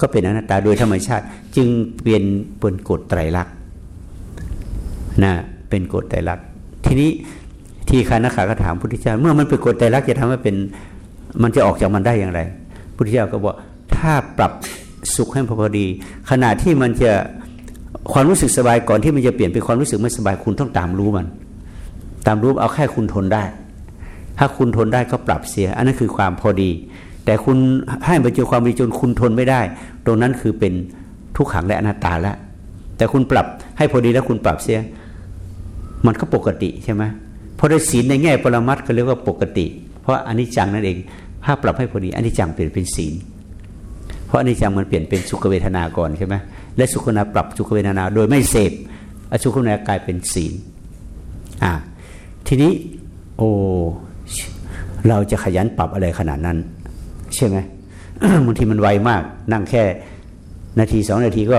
ก็เป็นอนัตตาโดยธรรมชาติ จึงเปลี่ยนเป็นกฎไตรลักษณ์นะเป็นกฎไตรลักษณ์ทีนี้ที่คานาขาก็ถามพุทธเจ้าเมื่อมันเป็นกฎไตรลักษณ์จะทำให้เป็น มันจะออกจากมันได้อย่างไร พุทธเจ้าก็บอกถ้าปรับสุขให้พอดี ขณะที่มันจะความรู้สึกสบายก่อนที่มันจะเปลี่ยนเป็นความรู้สึกไม่สบายคุณต้องตามรู้มัน ตามรู้เอาแค่คุณทนได้ ถ้าคุณทนได้ก็ปรับเสีย อันนั้นคือความพอดี แต่คุณให้ไปเจอความดีจนคุณทนไม่ได้ ตรงนั้นคือเป็นทุกขังและอนัตตาแล้วแต่คุณปรับให้พอดีแล้วคุณปรับเสีย มันก็ปกติใช่ไหมเพราะโดยศีลในแง่ปรมัตก็เรียกว่าปกติ เพราะอนิจจังนั่นเอง ภาปรับให้พอดีอันนี้จังเปลี่ยนเป็นศีล เพราะอันนี้จังมันเปลี่ยนเป็นสุขเวทนาก่อนใช่ไหมและสุขนาปรับสุขเวทนา โดยไม่เสพอสุขนากลายเป็นศีลอ่าทีนี้โอ้เราจะขยันปรับอะไรขนาดนั้น ใช่ไหมบางทีมันไวมาก นั่งแค่นาทีสองนาทีก็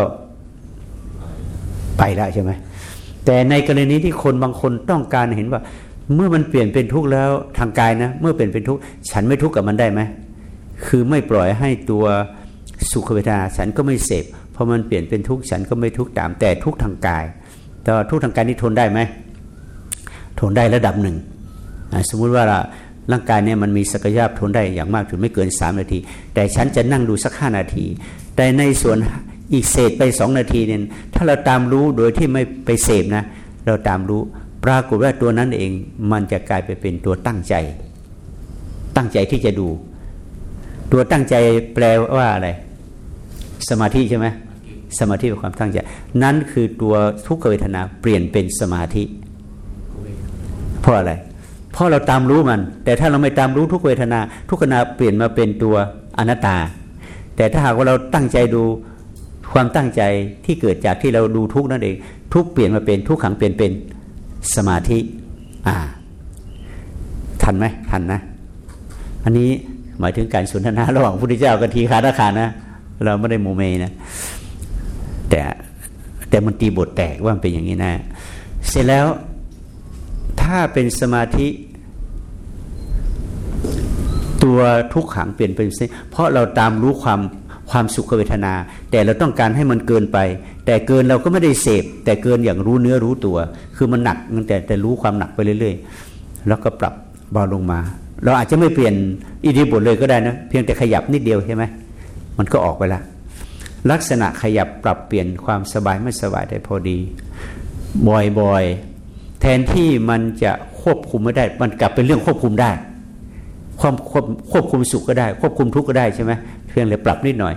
ไปแล้วใช่ไหมแต่ในกรณีที่คนบางคนต้องการเห็นว่า เมื่อมันเปลี่ยนเป็นทุกข์แล้วทางกายนะ เมื่อเปลี่ยนเป็นทุกข์ฉันไม่ทุกข์กับมันได้ไหมคือไม่ปล่อยให้ตัวสุขเวทนาฉันก็ไม่เสพพอมันเปลี่ยนเป็นทุกข์ฉันก็ไม่ทุกข์ตาม แต่ทุกข์ทางกายแต่ทุกข์ทางกายนี่ทนได้ไหมทนได้ระดับหนึ่งสมมุติว่าร่างกายเนี่ยมันมีศักยภาพทนได้อย่างมากถึงไม่เกินสามนาที แต่ฉันจะนั่งดูสักห้านาที แต่ในส่วนอีกเศษไปสองนาทีเนี่ยถ้าเราตามรู้โดยที่ไม่ไปเสพนะ เราตามรู้ ปรากฏว่าตัวนั้นเองมันจะกลายไปเป็นตัวตั้งใจ ตั้งใจที่จะดู ตัวตั้งใจแปลว่าอะไร สมาธิใช่ไหมสมาธิเป็นความตั้งใจ นั้นคือตัวทุกขเวทนาเปลี่ยนเป็นสมาธิ เพราะอะไร เพราะเราตามรู้มัน แต่ถ้าเราไม่ตามรู้ทุกเวทนา ทุกขณะเปลี่ยนมาเป็นตัวอนัตตา แต่ถ้าหากว่าเราตั้งใจดูความตั้งใจที่เกิดจากที่เราดูทุกนั่นเอง ทุกเปลี่ยนมาเป็นทุกขังเปลี่ยนเป็น สมาธิ อ่า ทันไหมทันนะ อันนี้หมายถึงการสนทนาระหว่างพระพุทธเจ้ากับทีฆานาคานะ เราไม่ได้โมเมนะ แต่แต่มันตีบทแตกว่ามันเป็นอย่างนี้นะ เสร็จแล้วถ้าเป็นสมาธิ ตัวทุกขังเปลี่ยนเป็นเพราะเราตามรู้ความ ความสุขเวทนา แต่เราต้องการให้มันเกินไป แต่เกินเราก็ไม่ได้เสพ แต่เกินอย่างรู้เนื้อรู้ตัว คือมันหนักแต่แต่รู้ความหนักไปเรื่อย ๆ แล้วก็ปรับเบาลงมา เราอาจจะไม่เปลี่ยนอิทธิบทเลยก็ได้นะเพียงแต่ขยับนิดเดียวใช่ไหมมันก็ออกไปละลักษณะขยับปรับเปลี่ยนความสบายไม่สบายได้พอดี บ่อยๆแทนที่มันจะควบคุมไม่ได้ มันกลับเป็นเรื่องควบคุมได้ ความควบควบคุมสุขก็ได้ ควบคุมทุกข์ก็ได้ใช่ไหมเพียงแต่ปรับนิดหน่อย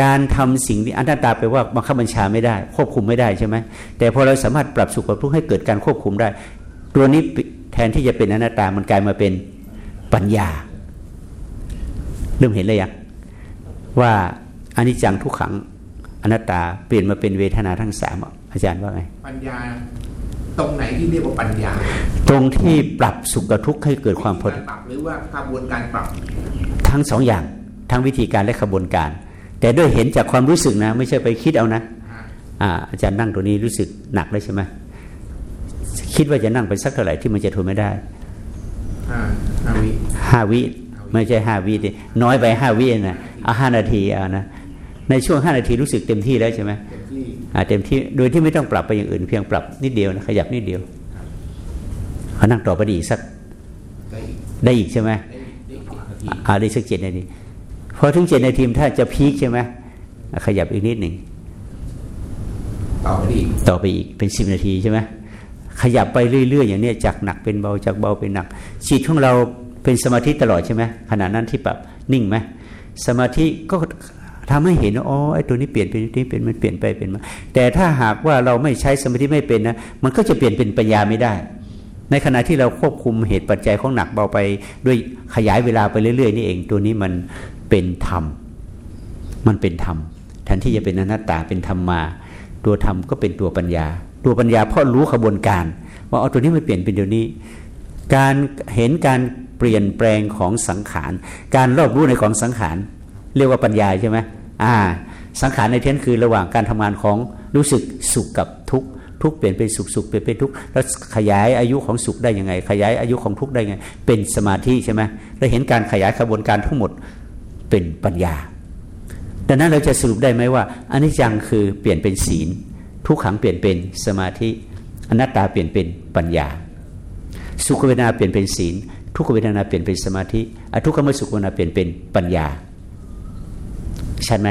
การทำสิ่งที่อันตราไปว่าบังคับบัญชาไม่ได้ ควบคุมไม่ได้ใช่ไหมแต่พอเราสามารถปรับสุขกับทุกข์ให้เกิดการควบคุมได้ ตัวนี้แทนที่จะเป็นอนัตตามันกลายมาเป็นปัญญา เริ่มเห็นเลยยังว่าอนิจจังทุกขังอนัตตาเปลี่ยนมาเป็นเวทนาทั้งสามอาจารย์ว่าไงปัญญา ตรงไหนที่เรียกว่าปัญญา ตรงที่ปรับสุขกับทุกข์ให้เกิดความพอดีปรับหรือว่ากระบวนการปรับทั้งสองอย่างทั้งวิธีการและกระบวนการ แต่ด้วยเห็นจากความรู้สึกนะ ไม่ใช่ไปคิดเอานะอ่าอาจารย์นั่งตัวนี้รู้สึกหนักเลยใช่ไหมคิดว่าจะนั่งไปสักเท่าไหร่ที่มันจะทนไม่ได้ห้าวิห้าวิไม่ใช่ห้าวิน้อยไปห้าวินะเอาห้านาทีเอานะในช่วงห้านาทีรู้สึกเต็มที่แล้วใช่ไหม เต็มที่โดยที่ไม่ต้องปรับไปอย่างอื่น เพียงปรับนิดเดียวนะขยับนิดเดียวเขานั่งต่อไปดีสักได้อีกใช่ไหมอาได้สักเจ็ดนาทีพอถึงเจ็ดนาทีถ้าจะพีคใช่ไหมขยับอีกนิดหนึ่งต่อไปอีกต่อไปอีกเป็นสิบนาทีใช่ไหมขยับไปเรื่อย ๆ อย่างนี้จากหนักเป็นเบาจากเบาเป็นหนักจิตของเราเป็นสมาธิตลอดใช่ไหมขณะนั้นที่แบบนิ่งไหมสมาธิก็ ทำให้เห็นว่าอ๋อไอ้ตัวนี้เปลี่ยนเป็นนี้เป็นมันเปลี่ยนไปเป็นมา แต่ถ้าหากว่าเราไม่ใช้สมาธิไม่เป็นนะมันก็จะเปลี่ยนเป็นปัญญาไม่ได้ ในขณะที่เราควบคุมเหตุปัจจัยของหนักเบาไป ด้วยขยายเวลาไปเรื่อยๆนี่เอง ตัวนี้มันเป็นธรรม มันเป็นธรรมแทนที่จะเป็นอนัตตาเป็นธรรมมา ตัวธรรมก็เป็นตัวปัญญา ตัวปัญญาเพราะรู้ขบวนการ ว่าเอาตัวนี้มันเปลี่ยนเป็นเดี๋ยวนี้ การเห็นการเปลี่ยนแปลงของสังขาร การรอบรู้ในของสังขาร เรียกว่าปัญญาใช่ไหมอ่า สังขารในเทนคือระหว่างการทำงานของรู้สึกสุขกับทุกข์ทุกเปลี่ยนเป็นสุขสุขเปลี่ยนเป็นทุกข์แล้วขยายอายุของสุขได้ยังไง ขยายอายุของทุกข์ได้ยังไง เป็นสมาธิใช่ไหมเราเห็นการขยายขบวนการทั้งหมดเป็นปัญญา ดังนั้นเราจะสรุปได้ไหมว่าอันนี้จังคือเปลี่ยนเป็นศีล ทุกขังเปลี่ยนเป็นสมาธิอนัตตาเปลี่ยนเป็นปัญญา สุขเวทนาเปลี่ยนเป็นศีล ทุกขเวทนาเปลี่ยนเป็นสมาธิอทุกขมสุขเวทนาเปลี่ยนเป็นปัญญา ใช่ไหม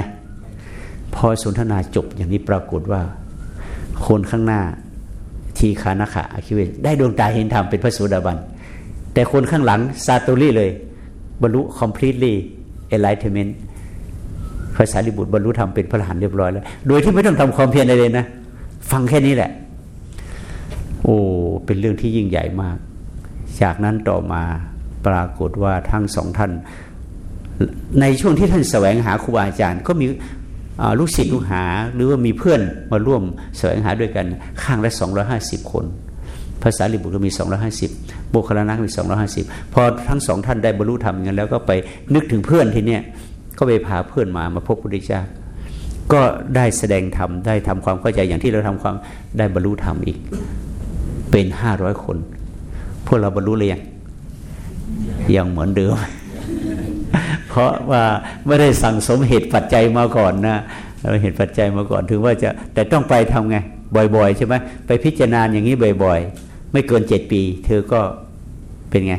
พอสนทนาจบอย่างนี้ปรากฏว่า คนข้างหน้าทีคานาคาอาคิเวได้ดวงตาเห็นธรรมเป็นพระสุดาบัน แต่คนข้างหลังซาตูรี่เลย บรรลุ completely enlightenment ภาษาลิบุตรบรรลุธรรมเป็นพระอรหันต์เรียบร้อยแล้ว โดยที่ไม่ต้องทำความเพียรอะไรเลยนะ ฟังแค่นี้แหละ โอ้เป็นเรื่องที่ยิ่งใหญ่มาก จากนั้นต่อมาปรากฏว่าทั้งสองท่าน ในช่วงที่ท่านแสวงหาครูบาอาจารย์ ก็มีลูกศิษย์ลูกหา หรือว่ามีเพื่อนมาร่วมแสวงหาด้วยกันข้างละสองร้อยห้าสิบคนภาษาลิบุตรก็มีสองร้อห้าสิบโบคลานักมีสองร้อห้าสิบพอทั้งสองท่านได้บรรลุธรรมอย่างนั้นแล้วก็ไปนึกถึงเพื่อนทีเนี้ยก็ไปพาเพื่อนมามาพบพระพุทธเจ้าก็ได้แสดงธรรมได้ทำความเข้าใจอย่างที่เราทำความได้บรรลุธรรมอีก เป็นห้าร้อยคน พวกเราบรรลุเลยยังยังเหมือนเดิม เพราะว่าไม่ได้สั่งสมเหตุปัจจัยมาก่อนนะเราเหตุปัจจัยมาก่อนถึงว่าจะแต่ต้องไปทำไง บ่อย ๆ ใช่ไหมไปพิจารณาอย่างนี้บ่อย ๆ ไม่เกินเจ็ดปี เธอก็เป็นไง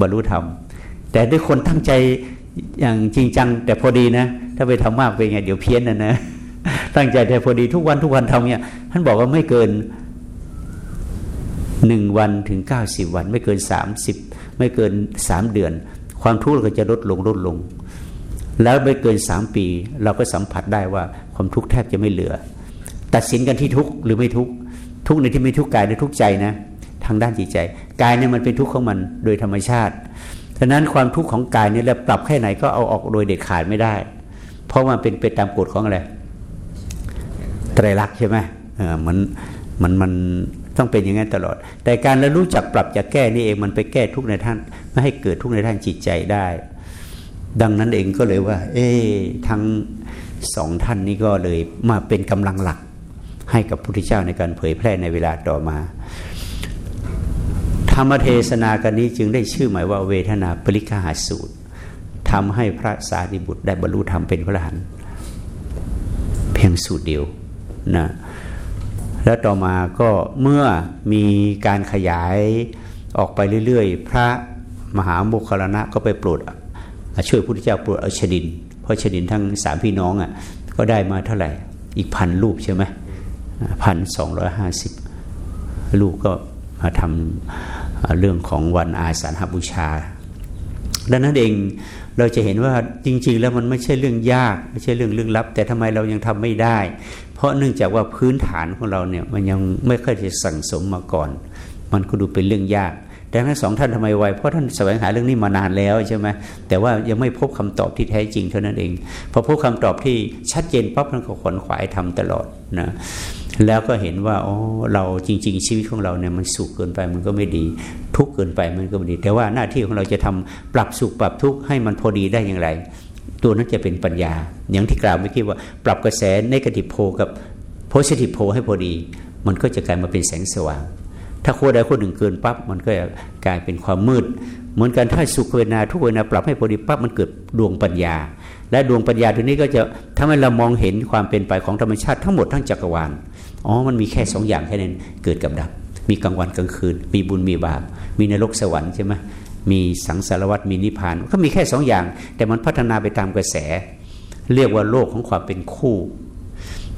บรรลุธรรมแต่ด้วยคนตั้งใจอย่างจริงจัง แต่พอดีนะ ถ้าไปทำมากเป็นไง เดี๋ยวเพี้ยนนะนะตั้งใจแต่พอดีทุกวันทุกวันทำเนี่ยท่านบอกว่าไม่เกินหนึ่งวันถึงเก้าสิบวัน ไม่เกินสามสิบไม่เกินสามเดือน ความทุกข์ก็จะลดลงลดลง แล้วไม่เกินสามปี เราก็สัมผัสได้ว่าความทุกข์แทบจะไม่เหลือ ตัดสินกันที่ทุกข์หรือไม่ทุกข์ทุกข์ในที่ไม่ทุกข์กายในทุกข์ใจนะ ทางด้านจิตใจกายเนี่ยมันเป็นทุกข์ของมันโดยธรรมชาติฉะนั้นความทุกข์ของกายเนี่ยเราปรับแค่ไหนก็เอาออกโดยเด็ดขาดไม่ได้ เพราะมันเป็นไปตามกฎของอะไรไตรลักษณ์ใช่ไหมเออมันมันมัน ต้องเป็นอย่างนั้นตลอด แต่การเรารู้จักปรับจะแก้นี่เองมันไปแก้ทุกในท่าน ไม่ให้เกิดทุกในท่านจิตใจได้ ดังนั้นเองก็เลยว่า เอ๊ทั้งสองท่านนี้ก็เลยมาเป็นกำลังหลัก ให้กับพระพุทธเจ้าในการเผยแพร่ในเวลาต่อมา ธรรมเทศนากันนี้จึงได้ชื่อหมายว่าเวทนาปริคหาสูตรทำให้พระสารีบุตรได้บรรลุธรรมเป็นพระอรหันต์เพียงสูตรเดียวนะ แล้วต่อมาก็เมื่อมีการขยายออกไปเรื่อยๆ พระมหาโมคคลานะก็ไปโปรดช่วยพระพุทธเจ้าโปรดเอาชดิน เพราะชดินทั้งสามพี่น้องอะก็ได้มาเท่าไหร่อีกพันรูปใช่ไหมพันสองร้อยห้าสิบลูกก็มาทำเรื่องของวันอาสาฬหบูชา ดังนั้นเองเราจะเห็นว่าจริง ๆ แล้วมันไม่ใช่เรื่องยากไม่ใช่เรื่องลึกลับ แต่ทำไมเรายังทำไม่ได้ เพราะเนื่องจากว่าพื้นฐานของเราเนี่ยมันยังไม่เคยจะสั่งสมมาก่อน มันก็ดูเป็นเรื่องยากดังนั้นสองท่านทำไมไวเพราะท่านแสวงหาเรื่องนี้มานานแล้วใช่ไหมแต่ว่ายังไม่พบคำตอบที่แท้จริงเท่านั้นเองพอพบคำตอบที่ชัดเจนปั๊บท่านก็ขวนขวายทำตลอดนะ แล้วก็เห็นว่าอ๋อเราจริง ๆ ชีวิตของเราเนี่ยมันสุขเกินไปมันก็ไม่ดี ทุกข์เกินไปมันก็ไม่ดี แต่ว่าหน้าที่ของเราจะทำปรับสุขปรับทุกข์ให้มันพอดีได้อย่างไร ตัวนั้นจะเป็นปัญญา อย่างที่กล่าวเมื่อกี้ว่าปรับกระแสนกาทีฟโพกับโพสิทีฟโพให้พอดี มันก็จะกลายมาเป็นแสงสว่าง ถ้าโคใดโคหนึ่งเกินปั๊บมันก็จะกลายเป็นความมืด เหมือนกันถ้าสุขเวนาทุกเวนาปรับให้พอดีปั๊บมันเกิดดวงปัญญา และดวงปัญญาตัวนี้ก็จะทำให้เรามองเห็นความเป็นไปของธรรมชาติทั้งหมดทั้งจักรวาล อ๋อมันมีแค่สองอย่างแค่นั้นเกิดกับดับ มีกลางวันกลางคืน มีบุญมีบาป มีนรกสวรรค์ใช่ไหมมีสังสารวัตมีนิพพาน ก็มีแค่สองอย่าง แต่มันพัฒนาไปตามกระแส เรียกว่าโลกของความเป็นคู่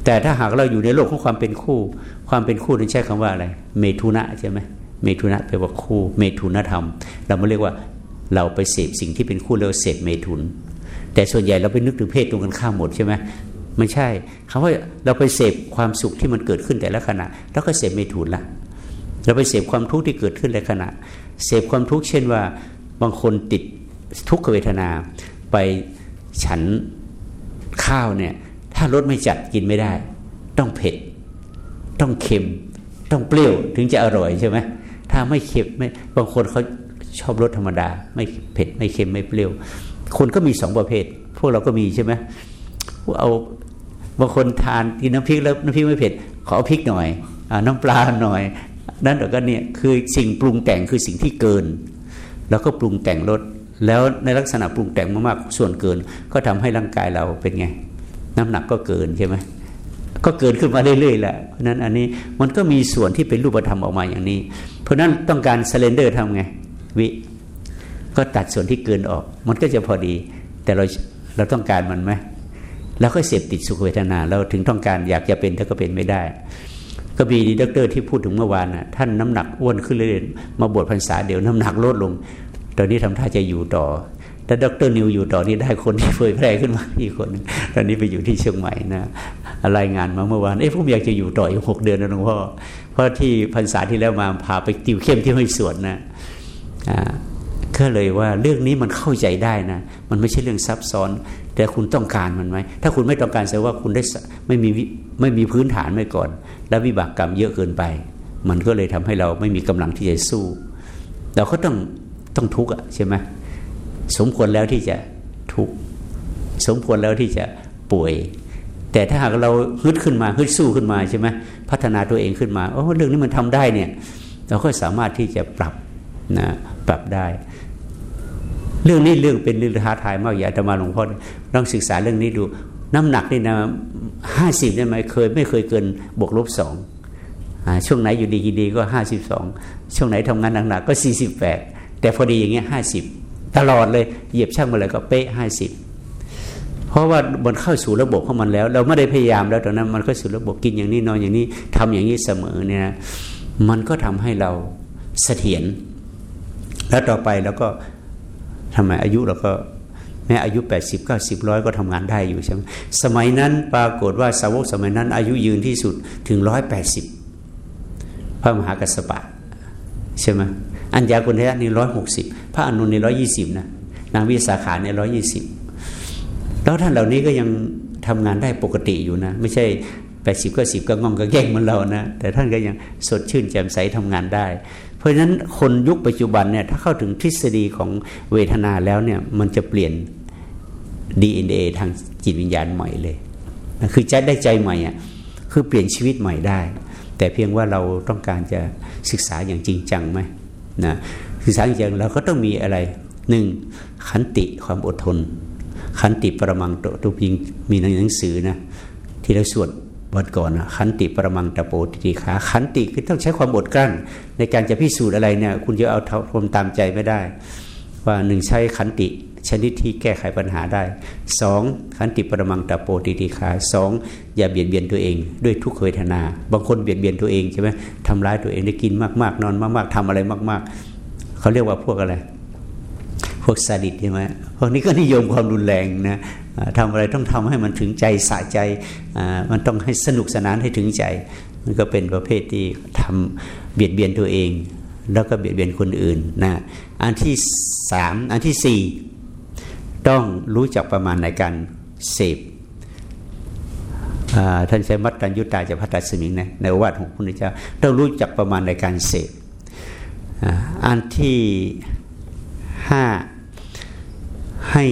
แต่ถ้าหากเราอยู่ในโลกของความเป็นคู่ ความเป็นคู่นั้นใช้คำว่าอะไร เมทุนะใช่ไหมเมทุนะแปลว่าคู่ เมทุนธรรม เราไม่เรียกว่าเราไปเสพสิ่งที่เป็นคู่เราเสพเมทุน แต่ส่วนใหญ่เราไปนึกถึงเพศตรงกันข้ามหมดใช่ไหม ไม่ใช่คำว่าเราไปเสพความสุขที่มันเกิดขึ้นแต่ละขณะ แล้วก็เสพไม่ถูกละเราไปเสพความทุกข์ที่เกิดขึ้นในขณะ เสพความทุกข์เช่นว่าบางคนติดทุกขเวทนา ไปฉันข้าวเนี่ยถ้ารสไม่จัดกินไม่ได้ ต้องเผ็ด ต้องเค็ม ต้องเปรี้ยวถึงจะอร่อยใช่ไหมถ้าไม่เค็มไม่บางคนเขาชอบรสธรรมดา ไม่เผ็ดไม่เค็มไม่เปรี้ยว คนก็มีสองประเภท พวกเราก็มีใช่ไหมเอา บางคนทานกินน้ำพริกแล้วน้ำพริกไม่เผ็ด ขอพริกหน่อยอน้ำปลาหน่อย นั่นเดี๋ยวก็เนี่ยคือสิ่งปรุงแต่งคือสิ่งที่เกิน แล้วก็ปรุงแต่งลดแล้วในลักษณะปรุงแต่งมากๆส่วนเกิน ก็ทำให้ร่างกายเราเป็นไง น้ำหนักก็เกินใช่ไหมก็เกินขึ้นมาเรื่อยๆแหละเพราะนั้นอันนี้มันก็มีส่วนที่เป็นรูปธรรมออกมาอย่างนี้ เพราะนั้นต้องการเซเลนเดอร์ทำไงวิก็ตัดส่วนที่เกินออก มันก็จะพอดี แต่เราเราต้องการมันไหม แล้วก็เสพติดสุขเวทนาเราถึงต้องการอยากจะเป็นแต่ก็เป็นไม่ได้ ก็มีด็อกเตอร์ที่พูดถึงเมื่อวานนะท่านน้ำหนักอ้วนขึ้นเรื่อยๆมาบวชพรรษาเดียวน้ำหนักลดลง ตอนนี้ทำท่าจะอยู่ต่อแต่ดรนิวอยู่ต่อนี่ได้คนที่เผยแพร่ขึ้นมาอีกคนนึงตอนนี้ไปอยู่ที่เชียงใหม่นะรายงานมาเมื่อวานเอ้ผมอยากจะอยู่ต่ออีกหกเดือนนะหลวงพ่อเพราะที่พรรษาที่แล้วมาพาไปติวเข้มที่ห้วยสวนนะก็เลยว่าเรื่องนี้มันเข้าใจได้นะ มันไม่ใช่เรื่องซับซ้อน แต่คุณต้องการมันไหมถ้าคุณไม่ต้องการแสดงว่าคุณได้ไม่มีไม่มีพื้นฐานไว้ก่อน แล้ววิบากกรรมเยอะเกินไป มันก็เลยทำให้เราไม่มีกำลังที่จะสู้ เราก็ต้องต้องทุกข์อะใช่ไหมสมควรแล้วที่จะทุกข์สมควรแล้วที่จะป่วย แต่ถ้าหากเราฮึดขึ้นมาฮึดสู้ขึ้นมาใช่ไหมพัฒนาตัวเองขึ้นมาโอ้เรื่องนี้มันทำได้เนี่ยเราก็สามารถที่จะปรับนะปรับได้ เรื่องนี้เรื่องเป็นเรื่องท้าทายมากอย่าจะมาหลวงพ่อลองศึกษาเรื่องนี้ดู น้ำหนักนี่นะห้าสิบได้ไหมเคย ไม่เคยเกินบวกลบสองช่วงไหนอยู่ดีกินดีก็ห้าสิบสองช่วงไหนทำงานหนักๆก็สี่สิบแปดแต่พอดีอย่างเงี้ยห้าสิบตลอดเลยเหยียบช่างมาเลยก็เป๊ะห้าสิบเพราะว่ามันเข้าสู่ระบบของมันแล้ว เราไม่ได้พยายามแล้วตอนนั้น มันก็สู่ระบบกินอย่างนี้นอนอย่างนี้ทำอย่างนี้เสมอเนี่ยมันก็ทำให้เราเสถียรแล้วต่อไปแล้วก็ ทำไมอายุเราก็แม้อายุ 80 90ร้อยก็ทำงานได้อยู่ใช่ไหมสมัยนั้นปรากฏว่าสาวกสมัยนั้น อายุยืนที่สุดถึงร้อยแปดสิบพระมหากัสปะใช่ไหมอัญญาคุณทยะนี่ร้อยหกสิบพระอนุนนี่ร้อยยี่สิบนะนางวิสาขาเนี่ยร้อยยี่สิบแล้วท่านเหล่านี้ก็ยังทำงานได้ปกติอยู่นะ ไม่ใช่แปดสิบก็สิบก็งองก็แย่งเหมือนเรานะ แต่ท่านก็ยังสดชื่นแจ่มใสทำงานได้ เพราะฉะนั้นคนยุคปัจจุบันเนี่ยถ้าเข้าถึงทฤษฎีของเวทนาแล้วเนี่ยมันจะเปลี่ยน DNA ทางจิตวิญญาณใหม่เลย คือใจได้ใจใหม่อะคือเปลี่ยนชีวิตใหม่ได้ แต่เพียงว่าเราต้องการจะศึกษาอย่างจริงจังไหมนะศึกษาจริงจังเราก็ต้องมีอะไรหนึ่งขันติความอดทน ขันติประมังโตตุพิงมีในหนังสือนะที่เราสวด วันก่อนนะขันติประมังตะโปติติขาขันติคือต้องใช้ความอดกลั้น ในการจะพิสูจน์อะไรเนี่ย คุณจะเอาทมตามใจไม่ได้ ว่าหนึ่งใช้ขันติชนิดที่แก้ไขปัญหาได้สองขันติปรมังตะโปติติขาสองอย่าเบียดเบียนตัวเอง ด้วยทุกขเวทนา บางคนเบียดเบียนตัวเองใช่ไหมทำร้ายตัวเองได้กินมากๆ นอนมาก ๆทำอะไรมาก ๆเขาเรียกว่าพวกอะไร พวกซาดิสใช่ไหมพวกนี้ก็นิยมความรุนแรงนะ ทำอะไรต้องทำให้มันถึงใจสะใจมันต้องให้สนุกสนานให้ถึงใจ มันก็เป็นประเภทที่ทำเบียดเบียนตัวเอง แล้วก็เบียดเบียนคนอื่นนะอันที่สามอันที่สี่ต้องรู้จักประมาณในการเสพท่านใช้มัตตัญยุตาจะพัฒสมิงนะในวัดของพระพุทธเจ้าต้องรู้จักประมาณในการเสพอันที่ห้าให้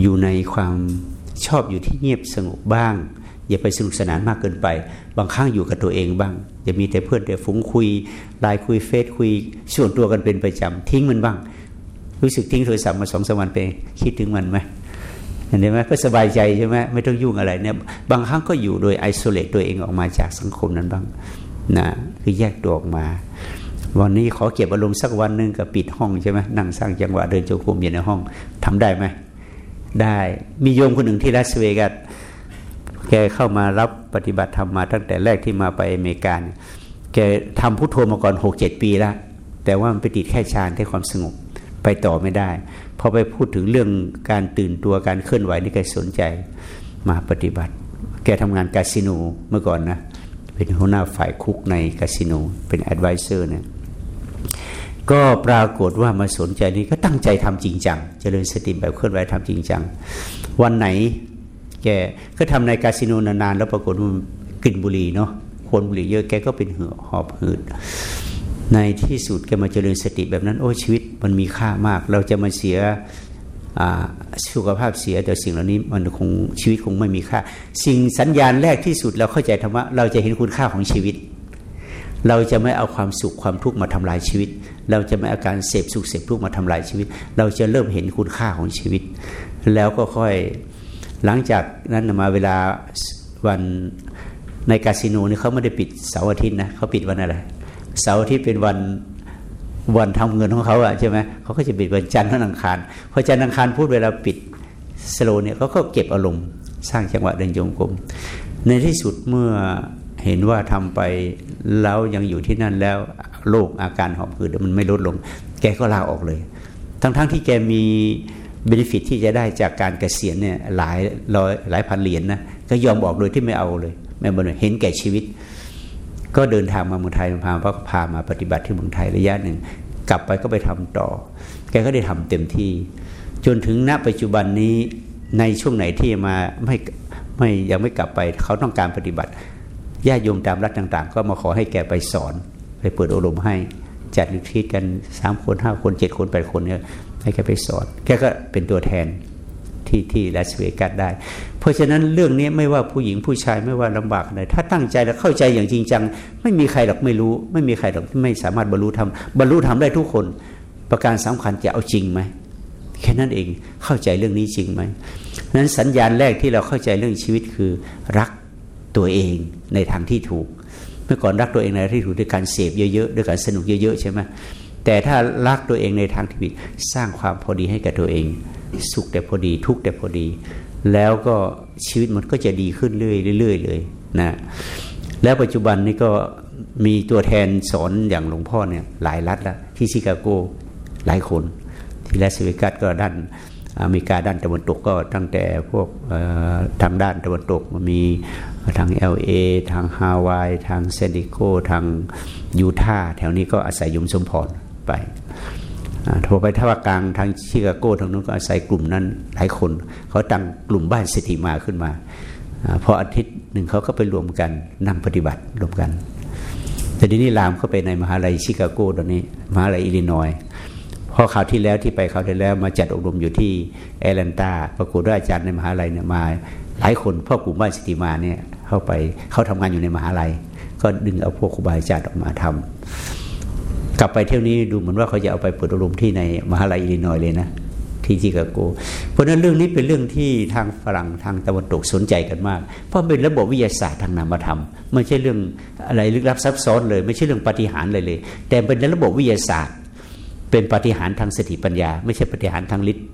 อยู่ในความชอบอยู่ที่เงียบสงบบ้าง อย่าไปสนุกสนานมากเกินไป บางครั้งอยู่กับตัวเองบ้าง อย่ามีแต่เพื่อนแต่ฟุ้งคุยไลน์คุยเฟซคุย ส่วนตัวกันเป็นประจำทิ้งมันบ้าง รู้สึกทิ้งโทรศัพท์มาสองสวันไปคิดถึงมันไหมเห็นไหมก็สบายใจใช่ไหมไม่ต้องยุ่งอะไรเนี่ยบางครั้งก็อยู่โดยไอโซเลตตัวเองออกมาจากสังคมนั้นบ้างนะคือแยกตัวออกมา วันนี้ขอเก็บอารมณ์สักวันหนึ่งกับปิดห้องใช่ไหมนั่งสร้างจังหวะเดินจงกรมอยู่ในห้องทำได้ไหม ได้มีโยมคนหนึ่งที่รัสเวกัสแกเข้ามารับปฏิบัติธรรมมาตั้งแต่แรกที่มาไปอเมริกาแกทำพุทโธมาก่อนหกเจ็ดปีแล้ว แต่ว่ามันไปติดแค่ฌานที่ความสงบไปต่อไม่ได้พอไปพูดถึงเรื่องการตื่นตัวการเคลื่อนไหวนี่แกสนใจมาปฏิบัติ แกทำงานคาสิโนเมื่อก่อนนะ เป็นหัวหน้าฝ่ายกุ๊กในคาสิโนเป็น advisor เนี่ย ก็ปรากฏว่ามาสนใจนี่ก็ตั้งใจทำจริงจังเจริญสติแบบเคลื่อนไหวทำจริงจัง วันไหน แกก็ทำในคาสิโนนานๆแล้วปรากฏว่ากลิ่นบุหรี่เนาะคนบุหรี่เยอะแกก็เป็นหือหอบหืดในที่สุดแกมาเจริญสติแบบนั้น โอ้ชีวิตมันมีค่ามาก เราจะมาเสียสุขภาพเสียแต่สิ่งเหล่านี้มันคงชีวิตคงไม่มีค่า สิ่งสัญญาณแรกที่สุดเราเข้าใจธรรมะเราจะเห็นคุณค่าของชีวิต เราจะไม่เอาความสุขความทุกข์มาทำลายชีวิต เราจะไม่อาการเสพสุขเสพทุกข์มาทำลายชีวิต เราจะเริ่มเห็นคุณค่าของชีวิต แล้วก็ค่อยหลังจากนั้นมาเวลาวันในคาสิโนนี่เขาไม่ได้ปิดเสาร์อาทิตย์นะเขาปิดวันอะไรเสาร์อาที่เป็นวันวันทำเงินของเขาอะใช่ไหมเขาก็จะปิดวันจันทร์และอังคารพอจันทร์อังคารพูดเวลาปิดสโลเนี่ยเขาก็เก็บอารมณ์สร้างจังหวะเดินจงกรมในที่สุดเมื่อเห็นว่าทำไปแล้วยังอยู่ที่นั่นแล้ว โรคอาการหอบหืดมันไม่ลดลง แกก็ลาออกเลย ทั้งๆทที่แกมีเบนฟิตที่จะได้จากการเกษียณเนี่ยหลายร้อยหลายพันเหรียญนนะก็ยอมบอกโดยที่ไม่เอาเลยแม่บนเห็นแก่ชีวิต ก็เดินทางมาเมืองไทยพาพระพามาปฏิบัติที่เมืองไทยระยะหนึ่ง กลับไปก็ไปทำต่อ แกก็ได้ทำเต็มที่ จนถึงณปัจจุบันนี้ในช่วงไหนที่มาไม่ไม่ยังไม่กลับไปเขาต้องการปฏิบัติญาติโยมตามรัฐต่าง ๆ ก็มาขอให้แกไปสอน ไปเปิดอบรมให้จัดลิทีกันสามคนห้าคนเจ็ดคนแปดคนเนี่ยให้แกไปสอนแกก็เป็นตัวแทนที่ที่ลาสเวกัสได้ เพราะฉะนั้นเรื่องนี้ไม่ว่าผู้หญิงผู้ชายไม่ว่าลำบากอะไรถ้าตั้งใจและเข้าใจอย่างจริงจัง ไม่มีใครหรอกไม่รู้ ไม่มีใครหรอกที่ไม่สามารถบรรลุธรรมบรรลุธรรมได้ทุกคน ประการสำคัญจะเอาจริงไหมแค่นั้นเองเข้าใจเรื่องนี้จริงไหมนั้นสัญญาณแรกที่เราเข้าใจเรื่องชีวิตคือรักตัวเองในทางที่ถูก มื่อก่อนรักตัวเองในที่ถูกด้วยการเสพเยอะๆด้วยการสนุกเยอะๆใช่ไหมแต่ถ้ารักตัวเองในทางที่ผิดสร้างความพอดีให้กับตัวเอง สุขแต่พอดีทุกแต่พอดี แล้วก็ชีวิตมันก็จะดีขึ้นเรื่อยๆเลยนะแล้วปัจจุบันนี้ก็มีตัวแทนสอนอย่างหลวงพ่อเนี่ยหลายรัฐล้วที่ชิคาโกหลายคน ที่ลาสเวกัสก็ด้านอเมริกาด้านตะวันตกก็ตั้งแต่พวกทางด้านตะวันตกมี ทาง LA ทางฮาวาย ทางเซนิโกทางยูทาห์แถวนี้ก็อาศัยยมสมพรไปโทรไปท่ากลางทางชิคาโกทางนู้นก็อาศัยกลุ่มนั้นหลายคน เขาตั้งกลุ่มบ้านสถิมาขึ้นมาอพออาทิตย์หนึ่งเขาก็ไปรวมกันนั่งปฏิบัติรวมกัน แต่ทีนี้ลามเข้าไปในมหาลัยชิคาโกตอนนี้ มหาลัยอิลลินอยพอคราวที่แล้วที่ไปคราวที่แล้วมาจัดอบรมอยู่ที่แอตแลนตาปรากฏว่าอาจารย์ในมหาลัยเนี่ยมาหลายคนพ่อกลุ่มบ้านสติมาเนี่ย เข้าไปเขาทำงานอยู่ในมหาลัย ก็ดึงเอาพวกครูบาอาจารย์ออกมาทำกลับไปเที่ยวนี้ดูเหมือนว่าเขาจะเอาไปเปิดอบรมที่ในมหาลัยอิลลินอยเลยนะที่ชิคาโกเพราะนั้นเรื่องนี้เป็นเรื่องที่ทางฝรั่งทางตะวันตกสนใจกันมาก เพราะเป็นระบบวิทยาศาสตร์ทางนามธรรมไม่ใช่เรื่องอะไรลึกลับซับซ้อนเลย ไม่ใช่เรื่องปฏิหารเลยเลย แต่เป็นระบบวิทยาศาสตร์ เป็นปฏิหารทางสติปัญญา ไม่ใช่ปฏิหารทางฤทธิ์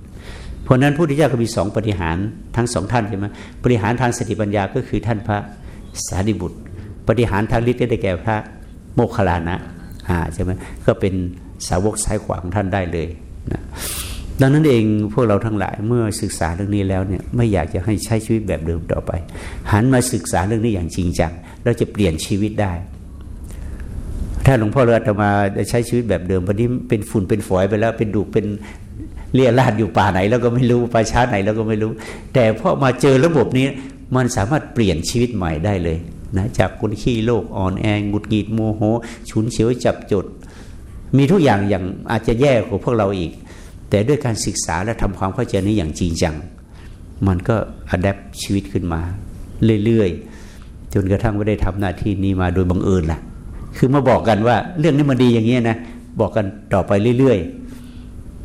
เพราะนั้นผู้ที่เจ้าก็มีสองปฏิหารทั้งสองท่านใช่ไหมปฏิหารทางสติปัญญาก็คือท่านพระสารีบุตร ปฏิหารทางฤทธิ์ได้แก่พระโมคคัลลานะใช่ไหมก็เป็นสาวกซ้ายขวาของท่านได้เลยนะดังนั้นเองพวกเราทั้งหลายเมื่อศึกษาเรื่องนี้แล้วเนี่ยไม่อยากจะให้ใช้ชีวิตแบบเดิมต่อไป หันมาศึกษาเรื่องนี้อย่างจริงจังเราจะเปลี่ยนชีวิตได้ ถ้าหลวงพ่อเรืออาตมาใช้ชีวิตแบบเดิมวันนี้เป็นฝุ่นเป็นฝอยไปแล้วเป็นดุเป็น เลี่ยราดอยู่ป่าไหนแล้วก็ไม่รู้ป่าช้าไหนแล้วก็ไม่รู้ แต่พอมาเจอระบบนี้มันสามารถเปลี่ยนชีวิตใหม่ได้เลยนะจากคนขี้โลกอ่อนแองหงุดหงิดโมโห ฉุนเฉียวจับจด มีทุกอย่างอย่างอาจจะแย่กว่าพวกเราอีก แต่ด้วยการศึกษาและทำความเข้าใจนี้อย่างจริงจัง มันก็อัดแอปชีวิตขึ้นมา เรื่อยๆ จนกระทั่งไม่ได้ทำหน้าที่นี้มาโดยบังเอิญล่ะ คือมาบอกกันว่าเรื่องนี้มันดีอย่างเงี้นะ บอกกันต่อไปเรื่อยๆ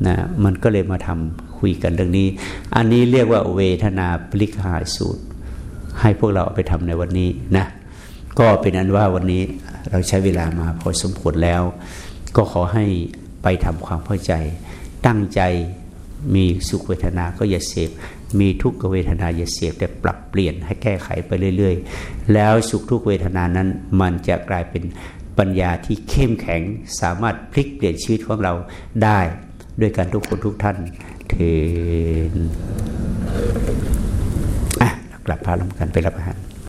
นะมันก็เลยมาทำคุยกันเรื่องนี้ อันนี้เรียกว่าเวทนาปริคาสูตร ให้พวกเราเอาไปทำในวันนี้นะก็เป็นอันว่าวันนี้เราใช้เวลามาพอสมควรแล้ว ก็ขอให้ไปทำความเข้าใจ ตั้งใจมีสุขเวทนาก็อย่าเสพมีทุกขเวทนาอย่าเสพแต่ปรับเปลี่ยนให้แก้ไขไปเรื่อย ๆ แล้วสุขทุกเวทนานั้นมันจะกลายเป็นปัญญาที่เข้มแข็งสามารถพลิกเปลี่ยนชีวิตของเราได้ ด้วยกันทุกคนทุกท่านเทนอะกลับพาลงกันไปรับอาหาร